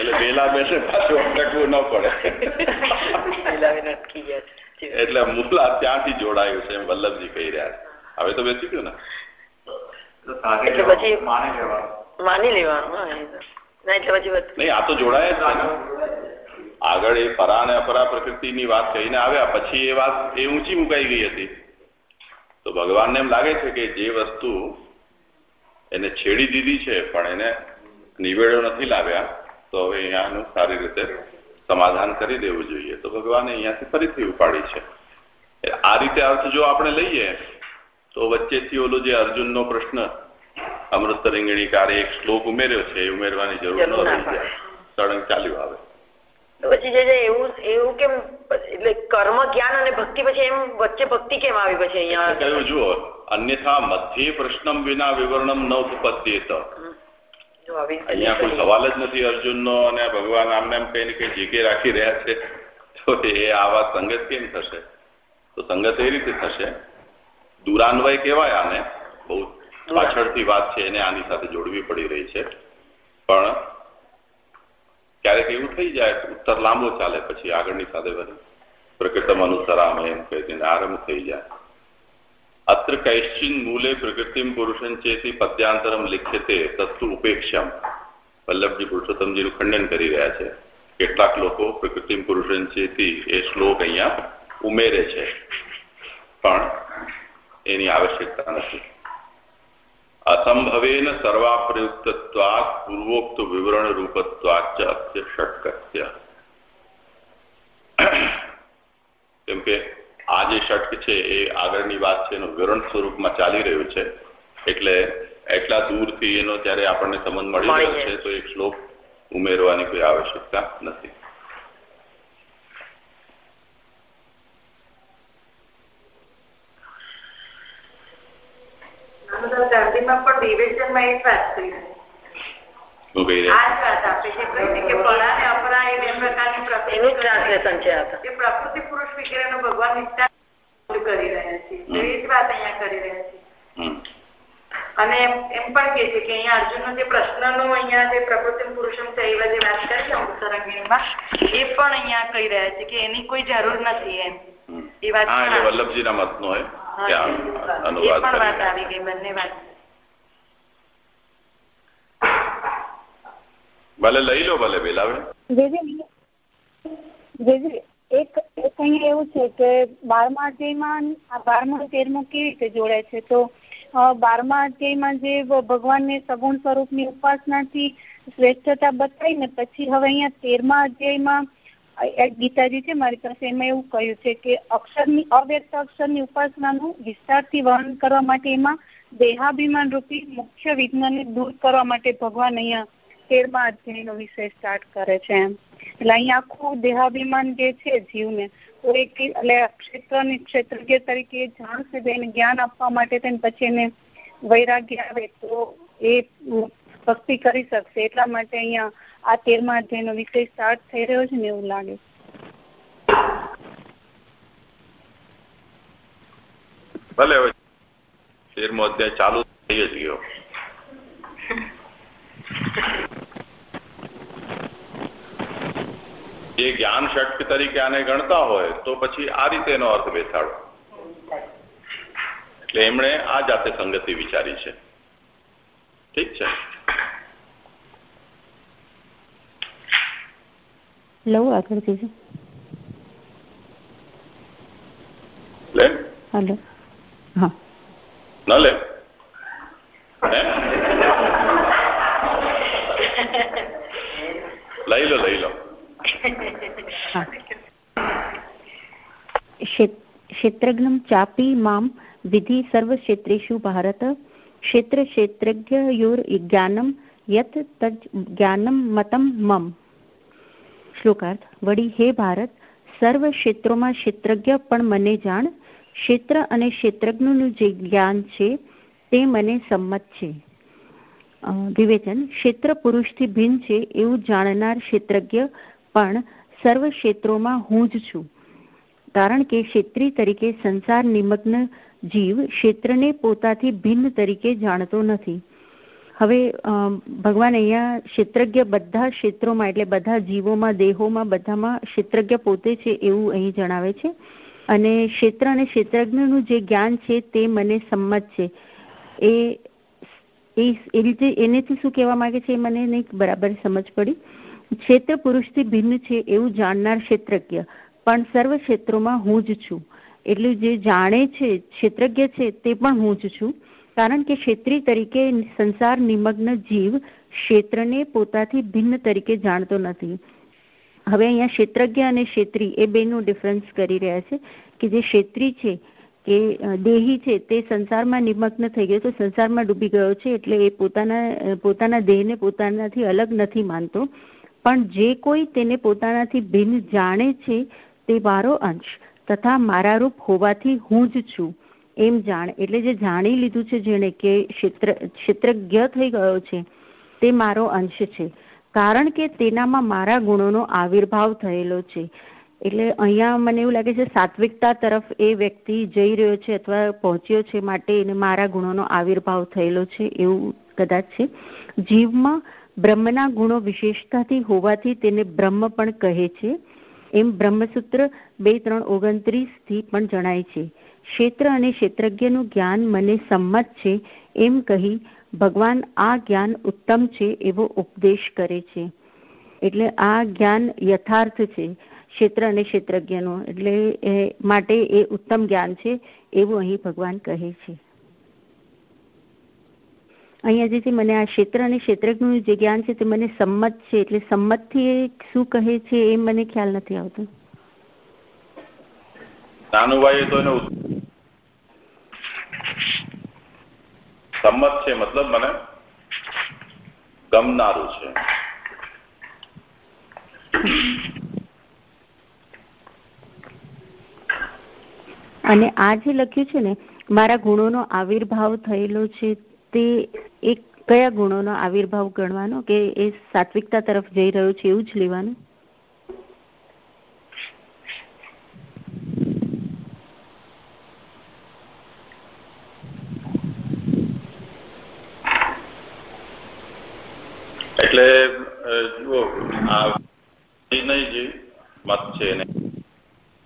એટલે વેલા બેસે પાછું અટકવું ન પડે. એટલે મુલા ત્યાંથી જોડાયું છે એમ વલ્લભજી કહી રહ્યા છે. હવે તો બેસી ગયું ને? એટલે પછી માની લેવાનું આગળ એ પરા અને અપરા પ્રકૃતિની વાત કહીને આવ્યા, પછી એ વાત એ ઊંચી મુકાઈ ગઈ હતી. તો ભગવાનને એમ લાગે છે કે જે વસ્તુ એને છેડી દીધી છે, પણ એને નિવેડો નથી લાવ્યા, તો હવે અહીંયાનું સારી રીતે સમાધાન કરી દેવું જોઈએ. તો ભગવાને અહીંયાથી ફરીથી ઉપાડી છે. આ રીતે અર્થ જો આપણે લઈએ, તો વચ્ચેથી ઓલો જે અર્જુનનો પ્રશ્ન અમૃત રીંગણીકારે એક શ્લોક ઉમેર્યો છે એ ઉમેરવાની જરૂર ન રહી જાય સળંગ ચાલ્યું આવે. પછી જે એવું એવું કેમ એટલે કર્મ જ્ઞાન અને ભક્તિ પછી એમ વચ્ચે ભક્તિ કેમ આવી પછી અહીંયા? કહ્યું જુઓ અન્યથા મધ્ય પ્રશ્નમ વિના વિવરણમ ન ઉપપદ્યેત. અહીંયા કોઈ સવાલ જ નથી અર્જુનનો અને ભગવાન આમને એમ કઈ કઈ જીગે રાખી રહ્યા છે તો એ આ વાત સંગત કેમ થશે? તો સંગત એ રીતે થશે દુરાન્વય કહેવાય આને બહુ પાછળથી વાત છે, એને આની સાથે જોડવી પડી રહી છે. પણ ક્યારેક એવું થઈ જાય, ઉત્તર લાંબો ચાલે, પછી આગળની સાથે વળી પ્રકૃતમ અનુસરામ એમ કહીને આરંભ થઈ જાય. અત્ર કૈશ્ચિન મૂલે પ્રકૃતિમ પુરુષન ચેતી પદ્યાંતરમ લિખ્યતે, તત્તુ ઉપેક્ષમ વલ્લભજી પુરુષોત્તમજીનું ખંડન કરી રહ્યા છે. કેટલાક લોકો પ્રકૃતિમ પુરુષન ચેતી એ શ્લોક અહીંયા ઉમેરે છે. પણ એની આવશ્યકતા નથી. સર્વાપ્રયુક્તત્વાત પૂર્વોક્ત વિવરણ રૂપત્વાચ અસ્ય षटकस्य। કેમ કે આ જે ષટક છે એ આગળની વાત છે એનું વિવરણ સ્વરૂપમાં ચાલી રહ્યું છે. એટલે એટલા દૂરથી એનો જ્યારે આપણને સંબંધ મળી રહ્યો છે તો એક શ્લોક ઉમેરવાની કોઈ આવશ્યકતા નથી. ગાંધીમાં પણ વિવેચનમાં એ વાત કરી આ જ વાત આપે છે. કહી કે પરા ને અપરા એ બે પ્રકારની એનું છે. એ પ્રકૃતિ પુરુષ વિગ્રહ ભગવાન નિષ્ઠા કરી રહ્યા છે. એ જ વાત અહીંયા કરી રહ્યા છે. અને એમ પણ કે છે કે અહીંયા અર્જુનનો જે પ્રશ્નનો અહીંયા જે પ્રકૃતિ પુરુષમ ચૈવ જે વાત કરી છે અંકુતરંગીણીમાં એ પણ અહીંયા કહી રહ્યા છે કે એની કોઈ જરૂર નથી એમ. એ વાત વલ્લભજીના મતનો હોય અનુવાદ વાત આવી ગઈ બંને વાત. ભલે લઈ લો ભલે બેલાવે એક એક અહીંયા એવું છે કે બારમા અધ્યાયમાં આ બારમા તેરમું કેવી રીતે જોડાય છે? તો બારમા અધ્યાયમાં જે ભગવાનને સગુણ સ્વરૂપની ઉપાસનાથી શ્રેષ્ઠતા બતાવી ને પછી હવે અહીંયા તેરમા અધ્યાયમાં ગીતાજી છે, મારી પાસે એમાં એવું કહ્યું છે કે અક્ષરની, અવ્યક્ત અક્ષરની ઉપાસનાનું વિસ્તારથી વર્ણન કરવા માટે એમાં દેહાભિમાન રૂપી મુખ્ય વિઘ્નને દૂર કરવા માટે ભગવાન અહીંયા તેરમા અધ્યાયનો વિષય સ્ટાર્ટ કરે છે એમ. એટલે અહીંયા આખું દેહાભિમાન જે છે જીવને, તો એ એટલે ક્ષેત્રની ક્ષેત્રજ્ઞ તરીકે જાણશે એને જ્ઞાન આપવા માટે તેને પછી એને વૈરાગ્ય આવે તો એ ભક્તિ કરી શકશે. એટલા માટે અહીંયા આ તેરમા અધ્યાયનો વિષય સ્ટાર્ટ થઈ રહ્યો છે ને એવું લાગે. ભલે હવે તેરમો અધ્યાય ચાલુ થઈ જ ગયો. જે જ્ઞાન શક્તિ તરીકે આને ગણતા હોય તો પછી આ રીતે એનો અર્થ બેસાડો. એટલે એમણે આ જાતે સંગતિ વિચારી છે. ઠીક છે? લઉં આગળ જજો લે હાલો હા ન લે લઈ લો લઈ લો क्षेत्रज्ञं चापि मां विधि सर्वक्षेत्रेषु भारत क्षेत्रक्षेत्रज्ञयोर्ज्ञानं यत् तज् જ્ઞાનમ મતમ મમ શ્લોકાર્થ, વળી હે ભારત, સર્વ ક્ષેત્રોમાં ક્ષેત્રજ્ઞ પણ મને જાણ, ક્ષેત્ર અને ક્ષેત્રજ્ઞનું જે જ્ઞાન છે તે મને સંમત છે. વિવેચન, ક્ષેત્ર પુરુષથી ભિન્ન છે એવું જાણનાર ક્ષેત્રજ્ઞ પણ સર્વ ક્ષેત્રોમાં હું જ છું. કારણ કે ક્ષેત્રી તરીકે સંસાર નિમગ્ન જીવ ક્ષેત્રને પોતાથી ભિન્ન તરીકે જાણતો નથી. હવે ભગવાન અહીંયા ક્ષેત્રજ્ઞ બધા ક્ષેત્રોમાં, એટલે બધા જીવોમાં, દેહોમાં, બધામાં ક્ષેત્રજ્ઞ પોતે છે એવું અહીં જણાવે છે. અને ક્ષેત્ર અને ક્ષેત્રજ્ઞનું જે જ્ઞાન છે તે મને સંમત છે. એ એ રીતે એનેથી શું કહેવા માંગે છે એ મને નહીં બરાબર સમજ પડી. ક્ષેત્ર પુરુષથી ભિન્ન છે એવું જાણનાર ક્ષેત્રજ્ઞ. પણ સર્વ ક્ષેત્રોમાં હું જ છું. એટલે જે જાણે છે, ક્ષેત્રજ્ઞ છે તે પણ હું જ છું. કારણ કે ક્ષેત્રી તરીકે સંસાર નિમગ્ન જીવ ક્ષેત્રને પોતાથી ભિન્ન તરીકે જાણતો નથી. હવે અહીંયા ક્ષેત્રજ્ઞ અને ક્ષેત્રી એ બેનું ડિફરન્સ કરી રહ્યા છે કે જે ક્ષેત્રી છે કે દેહી છે તે સંસારમાં નિમગ્ન થઈ ગયો તો સંસારમાં ડૂબી ગયો છે એટલે એ પોતાના પોતાના દેહને પોતાનાથી અલગ નથી માનતો. પણ જે કોઈ તેને પોતાનાથી ભિન્ન જાણે છે તે મારો અંશ તથા મારા રૂપ હોવાથી હું જ છું. એમ જાણ, એટલે જે જાણી લીધું છે જેણે કે ક્ષેત્ર, ક્ષેત્રજ્ઞ થઈ ગયો છે, તે મારો અંશ છે. કારણ કે તેનામાં મારા ગુણોનો આવિર્ભાવ થયેલો છે. એટલે અહીંયા મને એવું લાગે છે, સાત્વિકતા તરફ એ વ્યક્તિ જઈ રહ્યો છે અથવા પહોંચ્યો છે માટે એને મારા ગુણોનો આવિર્ભાવ થયેલો છે એવું કદાચ છે. જીવમાં બ્રહ્મના ગુણો વિશેષતાથી હોવાથી તેને બ્રહ્મ પણ કહે છે. એમ બ્રહ્મસૂત્ર બે, ત્રણ, ઓગણત્રીસથી પણ જણાય છે. ક્ષેત્ર અને ક્ષેત્રજ્ઞનું જ્ઞાન મને સંમત છે, એમ કહી ભગવાન આ જ્ઞાન ઉત્તમ છે એવો ઉપદેશ કરે છે. એટલે આ જ્ઞાન યથાર્થ છે, ક્ષેત્ર અને ક્ષેત્રજ્ઞનું. એટલે માટે એ ઉત્તમ જ્ઞાન છે એવું અહીં ભગવાન કહે છે. અહીંયા જે મને આ ક્ષેત્ર અને ક્ષેત્રજ્ઞનું જે જ્ઞાન છે તે મને સંમત છે, એટલે સંમતથી એ શું કહે છે એ મને ખ્યાલ નથી આવતો. નાનુભાઈ તો એને સંમત છે મતલબ મને ગમનારું છે. અને આ જે લખ્યું છે ને, મારા ગુણોનો આવિર્ભાવ થયેલો છે તે એક કયા ગુણોનો આવિર્ભાવ ગણવાનો કે એ સાત્વિકતા તરફ જઈ રહ્યો છે એવું જ લેવાનું? એટલે જુઓ આ મત છે ને.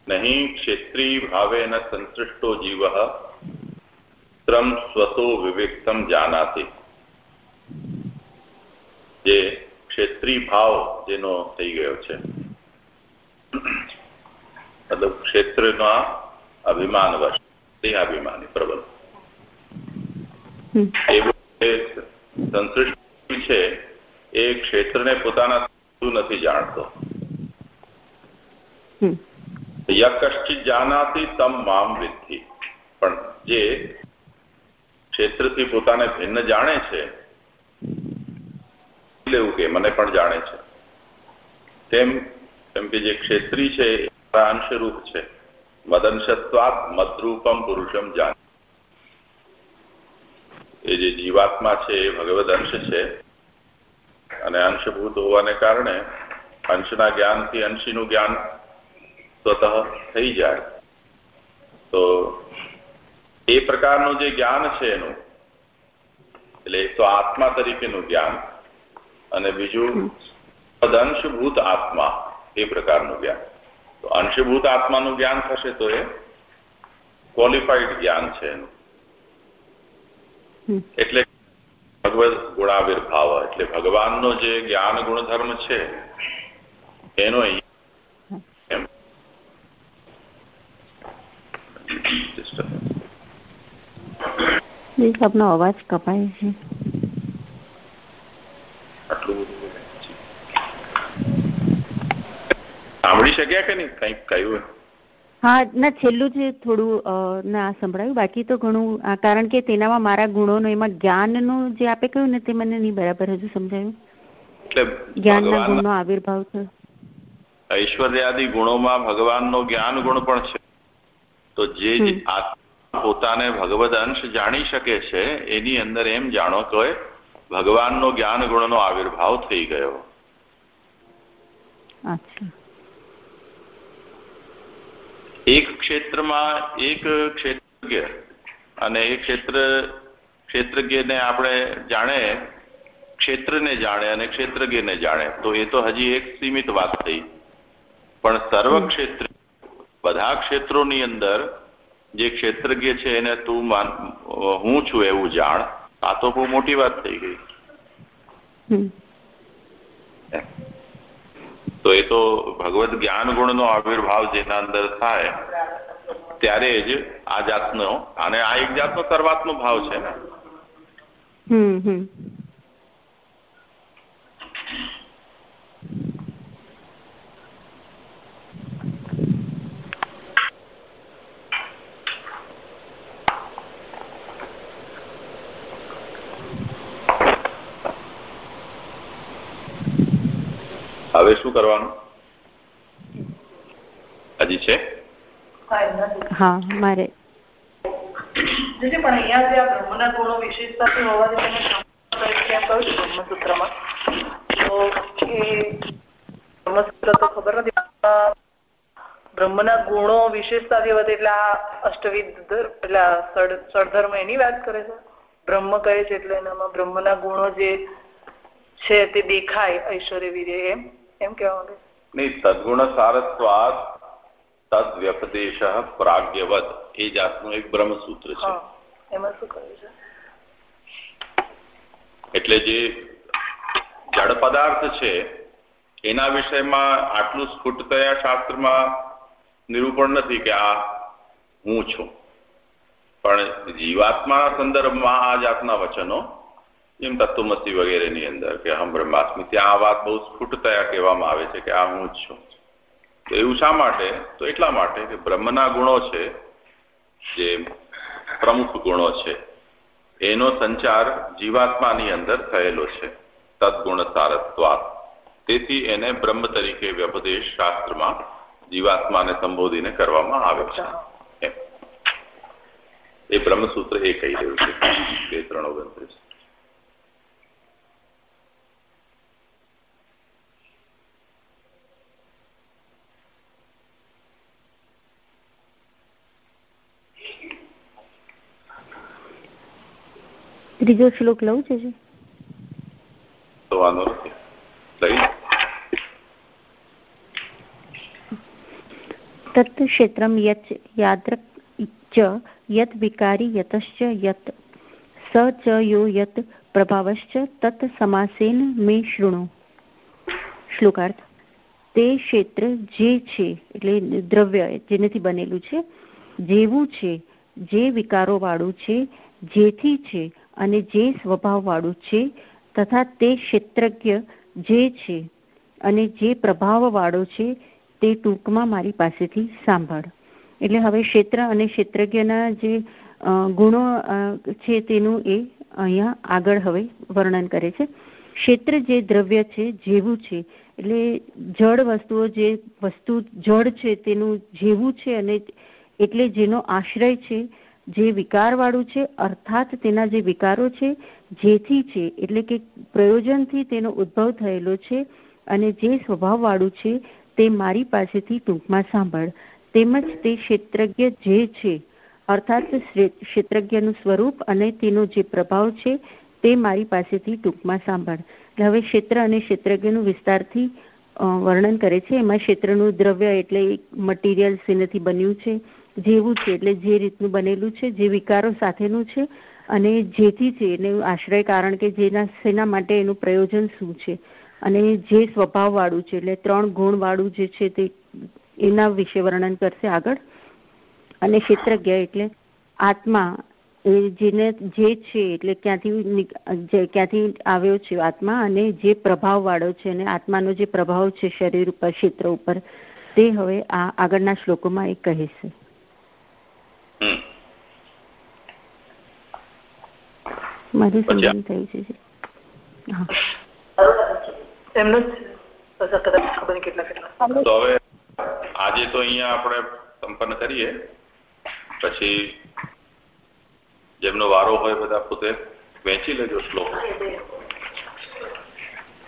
નહીં ક્ષેત્રી ભાવેન સંસૃષ્ટો જીવ. ત્રમ સ્વતો વિવેક્તમ જાનાતી. જે ક્ષેત્રી ભાવ જેનો થઈ ગયો છે. મતલબ ક્ષેત્રના અભિમાન વશ દેહાભિમાની પ્રબલ એવું સંતુષ્ટ છે એ ક્ષેત્રને પોતાના નથી જાણતો. યકશ્ચિત જાનાતી તમ મામ વિદ્ધિ. પણ જે ક્ષેત્રથી પોતાને ભિન્ન જાણે છે એવું કે મને પણ જાણે છે. તેમ કેમ કે જે ક્ષેત્રી છે અંશરૂપ છે. મદંશત્વાત મદરૂપમ પુરુષમ જાણ એ જે જીવાત્મા છે એ ભગવદ અંશ છે અને અંશભૂત હોવાને કારણે અંશના જ્ઞાનથી અંશીનું જ્ઞાન સ્વતઃ થઈ જાય. તો એ પ્રકારનું જે જ્ઞાન છે એનું એટલે એક તો આત્મા તરીકેનું જ્ઞાન અને બીજું અંશભૂત આત્મા એ પ્રકારનું જ્ઞાન. તો અંશભૂત આત્માનું જ્ઞાન થશે તો એ ક્વોલિફાઈડ જ્ઞાન છે એનું. એટલે ભગવદ ગુણાવિર્ભાવ એટલે ભગવાનનો જે જ્ઞાન ગુણધર્મ છે એનો આપનો અવાજ કપાય છે. સાંભળી શક્યા કે નહીં? કંઈક કહ્યું હા ના છેલ્લું જે થોડું ના સંભળાયું. બાકી તો ઘણું કારણ કે તેનામાં મારા ગુણોનો એમાં જ્ઞાનનું જે આપે કહ્યું ને તે મને નહીં બરાબર હજુ સમજાયું. એટલે જ્ઞાનના ગુણનો આવિર્ભાવ થયો. ઐશ્વર્યાદી ગુણોમાં ભગવાનનો જ્ઞાન ગુણ પણ છે. તો જે પોતાને ભગવદ અંશ જાણી શકે છે એની અંદર એમ જાણો કે ભગવાનનો જ્ઞાન ગુણનો આવિર્ભાવ થઈ ગયો. એક ક્ષેત્રમાં એક ક્ષેત્રજ્ઞ અને એ ક્ષેત્ર ક્ષેત્રજ્ઞને આપણે જાણે ક્ષેત્રને જાણે અને ક્ષેત્રજ્ઞને જાણે. તો એ તો હજી એક સીમિત વાત થઈ. પણ સર્વ ક્ષેત્ર બધા ક્ષેત્રોની અંદર જે ક્ષેત્રજ્ઞ છે એને તું હું છું એવું જાણ આ તો બહુ મોટી વાત થઈ ગઈ. તો એ તો ભગવત જ્ઞાન ગુણનો આવિર્ભાવ જેના અંદર થાય, ત્યારે જ આ જાતનો, અને આ એક જાતનો સર્વાત્મ ભાવ છે. ને હવે શું કરવાનું? હજી છે? હા મારે. પણ અહીંયા જે આ બ્રહ્મના ગુણો વિશેષતાથી હોવાથી તમે કહ્યું છું બ્રહ્મસૂત્રમાં. તો એ બ્રહ્મસૂત્ર તો ખબર નથી બ્રહ્મના ગુણો વિશેષતાથી વધે એટલે આ અષ્ટવિધ એટલે સળધર્મ એની વાત કરે છે? બ્રહ્મ કહે છે એટલે એનામાં બ્રહ્મના ગુણો જે છે તે દેખાય ઐશ્વર્ય વીર્ય એમ. એમ કેવા માંગે નહીં તદગુણ સારત્વાદ તદ વ્યપદેશ પ્રાગ્યવત એ જાતનું એક બ્રહ્મસૂત્ર છે. એમાં શું કહ્યું છે? એટલે જે જડ પદાર્થ છે એના વિષયમાં આટલું સ્ફુટતયા શાસ્ત્રમાં નિરૂપણ નથી કે આ હું છું. પણ જીવાત્મા સંદર્ભમાં આ જાતના વચનો એમ તત્વમસી વગેરેની અંદર કે હમ બ્રહ્માસ્મિ. ત્યાં આ વાત બહુ સ્ફુટતયા કહેવામાં આવે છે કે આ હું જ છું. તો એવું શા માટે? તો એટલા માટે કે બ્રહ્મના ગુણો છે જે પ્રમુખ ગુણો છે. એનો સંચાર જીવાત્માની અંદર થયેલો છે. તદગુણ સારત્વાત. તેથી એને બ્રહ્મ તરીકે વ્યપદેશ શાસ્ત્રમાં જીવાત્માને સંબોધીને કરવામાં આવે છે. એ બ્રહ્મસૂત્ર એ કહી રહ્યું છે. બે ત્રણ ઓગણત્રીસ. ત્રીજો શ્લોક લઉં છે તત્ ક્ષેત્રમ યચ યાદ્રક ચ યત વિકારી યતશ્ચ યત. સ ચ યો યત પ્રભાવશ્ચ તત સમાસેન મે શૃણો. શ્લોકાર્થ. તે ક્ષેત્ર જે છે એટલે દ્રવ્ય જેનેથી બનેલું છે જેવું છે જે વિકારો વાળું છે જેથી છે અને જે સ્વભાવવાળું છે તથા તે ક્ષેત્રજ્ઞ જે છે અને જે પ્રભાવવાળો છે તે ટૂંકમાં મારી પાસેથી સાંભળ. એટલે હવે ક્ષેત્ર અને ક્ષેત્રજ્ઞના જે ગુણો છે તેનું એ અહીંયા આગળ હવે વર્ણન કરે છે. ક્ષેત્ર જે દ્રવ્ય છે, જેવું છે, એટલે જળ વસ્તુઓ જે વસ્તુ જળ છે તેનું જેવું છે અને એટલે જેનો આશ્રય છે જે વિકારવાળું છે, અર્થાત તેના જે વિકારો છે, જેથી છે, એટલે કે પ્રયોજનથી તેનો ઉદ્ભવ થયેલો છે અને જે સ્વભાવવાળું છે, તે મારી પાસેથી ટૂંકમાં સાંભળ. તેમજ તે ક્ષેત્રજ્ઞ જે છે, અર્થાત ક્ષેત્રજ્ઞનું સ્વરૂપ અને તેનો જે પ્રભાવ છે, તે મારી પાસેથી ટૂંકમાં સાંભળ. એટલે હવે ક્ષેત્ર અને ક્ષેત્રજ્ઞનું વિસ્તારથી વર્ણન કરે છે. એમાં ક્ષેત્રનું દ્રવ્ય એટલે મટીરિયલ શેનાથી બન્યું છે. જેવું છે, એટલે જે રીતનું બનેલું છે, જે વિકારો સાથેનું છે અને જેથી છે એનું આશ્રય, કારણ કે જેના શેના માટે એનું પ્રયોજન શું છે? અને જે સ્વભાવવાળું છે, એટલે ત્રણ ગુણવાળું જે છે તે એના વિશે વર્ણન કરશે આગળ. અને ક્ષેત્રજ્ઞ એટલે આત્મા, એ જેને, જે છે એટલે ક્યાંથી ક્યાંથી આવ્યો છે આત્મા અને જે પ્રભાવવાળો છે અને આત્માનો જે પ્રભાવ છે શરીર ઉપર, ક્ષેત્ર ઉપર, તે હવે આ આગળના શ્લોકોમાં એ કહે છે થઈ છે. એમનું ખબર કેટલા કેટલા. તો હવે આજે તો અહીંયા આપણે સંપન્ન કરીએ. પછી જેમનો વારો હોય બધા પોતે વેચી લેજો શ્લોક.